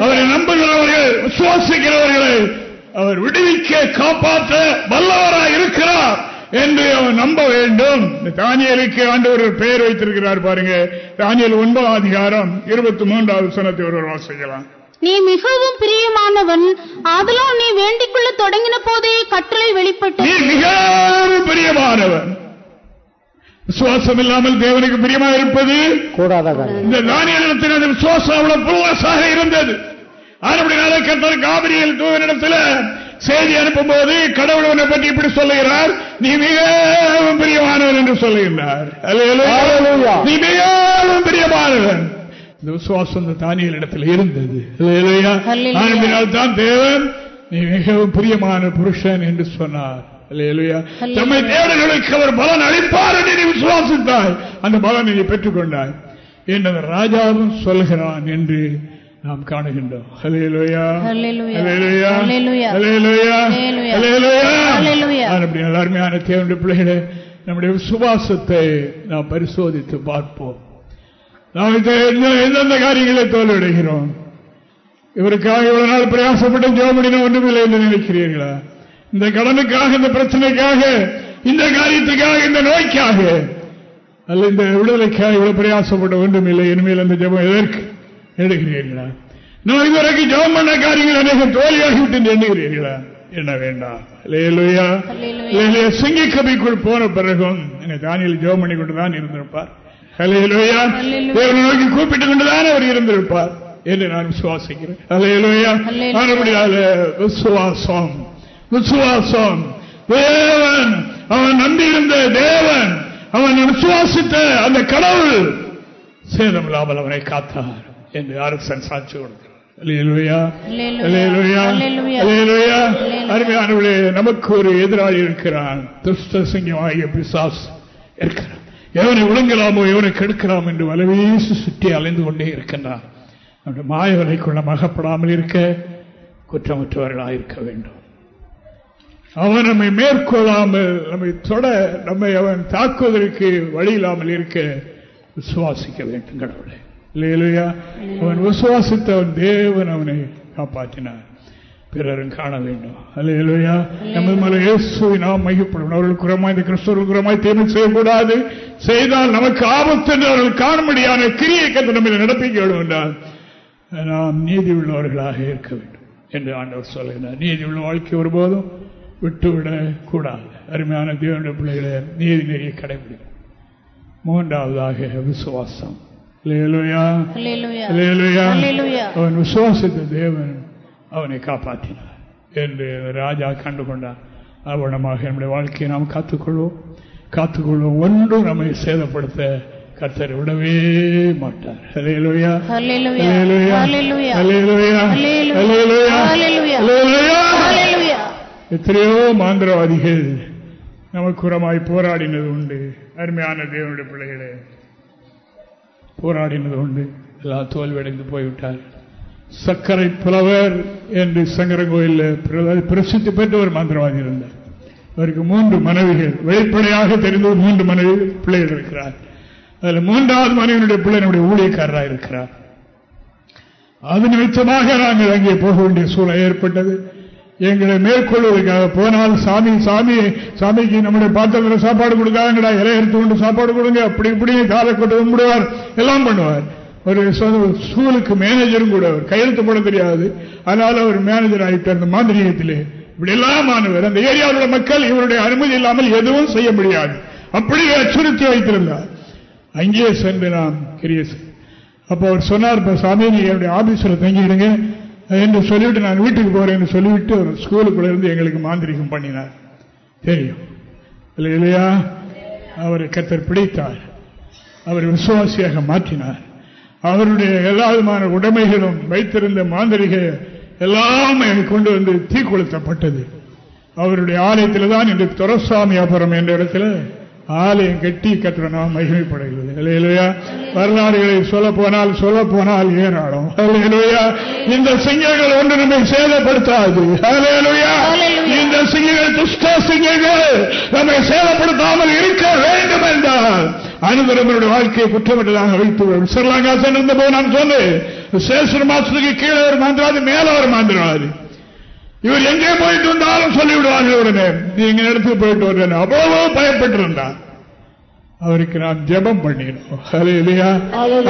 அவரை நம்புகிறவர்கள் விசுவாசிக்கிறவர்களை அவர் விடுவிக்க காப்பாற்ற வல்லவராய் இருக்கிறார் என்று அவன் நம்ப வேண்டும் தானியலுக்கு ஆண்டவர் பெயர் வைத்திருக்கிறார் பாருங்க தானியல் ஒன்பதாம் அதிகாரம் இருபத்தி மூன்றாவது சனத்தை ஒருவர் வாசிக்கலாம் நீ மிகவும் பிரியமானவன். ஆதலால் நீ வேண்டிக் கொள்ள தொடங்கின போதே கட்டளை வெளிப்பட்டு. நீ மிகவும் பிரியமானவன். விசுவாசம் இல்லாமல் தேவனுக்கு பிரியமா இருப்பது? கூடாத இந்த தானியத்தின் அந்த விசுவாசம் அவ்வளவு புல்வாசாக இருந்தது. அப்படினால கர்த்தர் காபிரியல் தூவனிடத்தில் செய்தி அனுப்பும்போது கடவுள் உன்னை பற்றி இப்படி சொல்லுகிறார். நீ மிகவும் பிரியமானவன் என்று சொல்லுகிறார். நீ மிகவும் பிரியமானவன். இந்த விசுவாசம் இந்த தானியல் இடத்தில் இருந்தது. தான் தேவன் நீ மிகவும் பிரியமான புருஷன் என்று சொன்னார். தம்மை தேடுகளுக்கு அவர் பலன் அளிப்பார் என்று நீ விசுவாசித்தாய். அந்த பலனை நீ பெற்றுக்கொண்டாய். என்று ராஜாவும் சொல்கிறான் என்று நாம் காணுகின்றோம். அருமையான தேவனுடைய பிள்ளைகளே நம்முடைய விசுவாசத்தை நாம் பரிசோதித்து பார்ப்போம். நாம் எந்தெந்த காரியங்களை தோல்வியடைகிறோம்? இவருக்காக இவ்வளவு நாள் பிரயாசப்பட்டு ஜோமடின ஒன்றுமில்லை என்று நினைக்கிறீர்களா? இந்த கடனுக்காக இந்த பிரச்சனைக்காக இந்த காரியத்துக்காக இந்த நோய்க்காக அல்ல இந்த விடுதலைக்காக இவ்வளவு பிரயாசப்பட்ட ஒன்றுமில்லை இனிமேல் அந்த ஜெபம் எதற்கு எடுக்கிறீர்களா? நான் இதுவரைக்கும் ஜெபம் பண்ண காரியங்கள் அநேக தோல்வியாகிவிட்டு எண்ணுகிறீர்களா? என்ன வேண்டாம். லேலுயா Hallelujah. சிங்கி கபிக்குள் போன பிறகும் தானியில் ஜெபம் பண்ணி கொண்டுதான் இருந்திருப்பார். தேவனை நோக்கி கூப்பிட்டுக் கொண்டுதான் அவர் இருந்திருப்பார் என்று நான் விசுவாசிக்கிறேன். விசுவாசம். விசுவாசம். தேவன் அவன் நம்பியிருந்த தேவன் அவன் விசுவாசித்த அந்த கடவுள் சேதமில்லாமல் அவனை காத்தார் என்று அரசன் சாட்சி Hallelujah. அருமையானவர்களே நமக்கு ஒரு எதிராளி இருக்கிறான். துஷ்ட சிங்கமாகிய பிசாஸ் இருக்கிறான். எவனை விழுங்கலாமோ எவனை கெடுக்கலாமோ என்று வலவீசி சுற்றி அலைந்து கொண்டே இருக்கின்றான். நம்முடைய மாயவரைக்குள்ள மகப்படாமல் இருக்க குற்றமற்றவர்களாக இருக்க வேண்டும். அவன் நம்மை மேற்கொள்ளாமல் நம்மை தொட நம்மை அவன் தாக்குவதற்கு வழி இல்லாமல் இருக்க விசுவாசிக்க வேண்டும் கடவுளை. இல்லையா அவன் விசுவாசித்தவன் தேவன் அவனை காப்பாற்றினார் பிறரும் காண வேண்டும். அல்லையா நமது மேல இயேசுவை நாம் மையப்படும் அவர்கள் குரமாய் இந்த கிறிஸ்தவர்கள் குரமாய் தீமை செய்யக்கூடாது. செய்தால் நமக்கு ஆபத்து என்று அவர்கள் காணும்படியான கிரியை கண்டு நம்ம நடப்பிக்க வேண்டும் என்றால் நாம் நீதி உள்ளவர்களாக இருக்க வேண்டும் என்று ஆண்டவர் சொல்லுகிறார். நீதி உள்ள வாழ்க்கை ஒருபோதும் விட்டுவிடக் கூடாது. அருமையான தேவனுடைய பிள்ளைகளை நீதி நெறியை கடைபிடிக்கும் மூன்றாவதாக விசுவாசம். அவன் விசுவாசித்த தேவன் அவனை காப்பாற்றினார் என்று ராஜா கண்டுகொண்டார் அவனமாக நம்முடைய வாழ்க்கையை நாம் காத்துக்கொள்வோம் காத்துக்கொள்வோம் ஒன்றும் நம்மை சேதப்படுத்த கர்த்தர் விடவே மாட்டார். எத்தனையோ மாந்திரவாதிகள் நமக்குரமாய் போராடினது உண்டு அருமையான தேவனுடைய பிள்ளைகளே போராடினது உண்டு எல்லாம் தோல்வியடைந்து போய்விட்டார் சர்க்கரை புலவர் என்று சங்கரங்கோயிலில் பிரசித்தி பெற்ற ஒரு மந்திரவாதி இருந்தார். அவருக்கு மூன்று மனைவிகள். வெளிப்படையாக தெரிந்த மூன்று மனைவி பிள்ளைகள் இருக்கிறார். அதுல மூன்றாவது மனைவியுடைய பிள்ளை நம்முடைய ஊழியக்காரராக இருக்கிறார். அது நிமித்தமாக நாங்கள் அங்கே போக வேண்டிய சூழல் ஏற்பட்டது. எங்களை மேற்கொள்வதற்காக போனால் சாமி சாமி சாமிக்கு நம்முடைய பாத்திரத்தில் சாப்பாடு கொடுக்காங்கடா இலை எடுத்து கொண்டு சாப்பாடு கொடுங்க அப்படி இப்படி காலை கொண்டு கும்பிடுவார். எல்லாம் பண்ணுவார். ஒரு ஸ்கூலுக்கு மேனேஜரும் கூட அவர் கையெழுத்து போட தெரியாது. அதனால அவர் மேனேஜர் ஆகிட்டார் அந்த மாந்திரிகத்திலே. இப்படியெல்லாம் மாணவர் அந்த ஏரியாவில் உள்ள மக்கள் இவருடைய அனுமதி இல்லாமல் எதுவும் செய்ய முடியாது. அப்படியே அச்சுறுத்தி வைத்திருந்தார். அங்கேயே சென்று நாம் கிரிய அப்போ அப்ப அவர் சொன்னார் "இப்ப சாமி என்னுடைய ஆபீஸ்ல தங்கிடுங்க. என்று சொல்லிவிட்டு நான் வீட்டுக்கு போறேன்னு சொல்லிவிட்டு அவர் ஸ்கூலுக்குள்ள இருந்து எங்களுக்கு மாந்திரிகம் பண்ணினார். தெரியும். இல்லை இல்லையா? அவரை கத்தர் பிடித்தார். அவர் விசுவாசியாக மாற்றினார். அவருடைய எல்லா விதமான உடைமைகளும் வைத்திருந்த மாந்திரிக எல்லாமே கொண்டு வந்து தீ கொளுத்தப்பட்டது. அவருடைய ஆலயத்தில் தான் இன்று துரசாமியாபுரம் என்ற இடத்துல ஆலயம் கட்டி கட்டுற நாம் மகிமைப்படுகிறது. இல்லையா வரலாறுகளை சொல்ல போனால் சொல்ல போனால் ஏராளம். அல்லேலூயா. இந்த சிங்கங்கள் ஒன்று நம்மை சேதப்படுத்தாது. இந்த சிங்கங்கள் துஷ்ட சிங்கங்கள் நம்மை சேதப்படுத்தாமல் இருக்க வேண்டும் என்றால் அனுபவங்களுடைய வாழ்க்கையை குற்றமற்றதாக வைத்து ஸ்ரீலங்கா சென்றிருந்த போது நான் சொன்னேன் சேஸ்வர மாசத்துக்கு கீழே ஒரு மந்திராதி மேல ஒரு மந்திராதி. இவர் எங்கே போயிட்டு வந்தாலும் சொல்லிவிடுவார்கள் உடனே நீங்க இடத்துக்கு போயிட்டு வர்றேன் அவ்வளவு பயப்பட்டிருந்தார் அவருக்கு நாம் ஜெபம் பண்ணினோம்.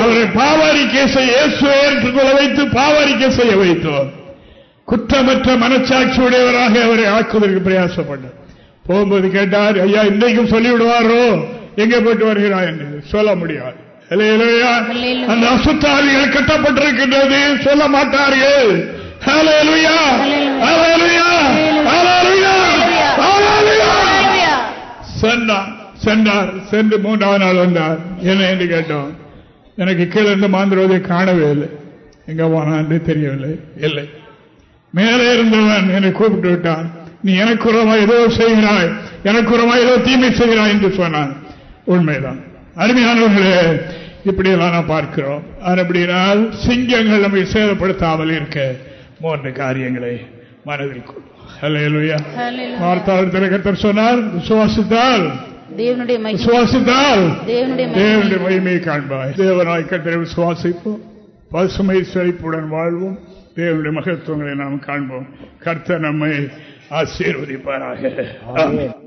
அவரை பாவாரிக்கை செய்ய வைத்து பாவாரிக்கை செய்ய வைத்தோம். குற்றமற்ற மனச்சாட்சி உடையவராக அவரை ஆக்குவதற்கு பிரயாசப்பட்டார் போகும்போது கேட்டார் ஐயா இன்றைக்கும் சொல்லிவிடுவாரோ? எங்கே போயிட்டு வருகிறாய் என்று சொல்ல முடியாது. அந்த அசுத்தாவிகள் கட்டப்பட்டிருக்கின்றது. சொல்ல மாட்டார்கள். சென்றார். சென்றார். சென்று மூன்றாவது நாள் வந்தார். என்ன என்று கேட்டோம். எனக்கு கீழே இருந்த மாந்திரவதை காணவே இல்லை. எங்க என்று தெரியவில்லை. இல்லை. மேலே இருந்தவன் என்னை கூப்பிட்டு விட்டான். நீ எனக்கு உரமா ஏதோ செய்கிறாய். எனக்கு உரமா ஏதோ தீமை செய்கிறாய் என்று சொன்னான். உண்மைதான். அருமையானவர்களே இப்படியெல்லாம் நாம் பார்க்கிறோம். அப்படினால் சிங்கங்கள் நம்மை சேதப்படுத்தாமல் இருக்க மூன்று காரியங்களை மனதில் கொள்ளும். வார்த்தாளர் சொன்னார் விசுவாசித்தால் தேவனுடைய மகிமை விசுவாசித்தால் தேவனுடைய மகிமை தேவனுடைய மகிமையை காண்பாய். தேவனாய் கத்தரை விசுவாசிப்போம். பசுமை செழிப்புடன் வாழ்வோம். தேவனுடைய மகத்துவங்களை நாம் காண்போம். கர்த்தர் நம்மை ஆசீர்வதிப்பாராக. ஆமென்.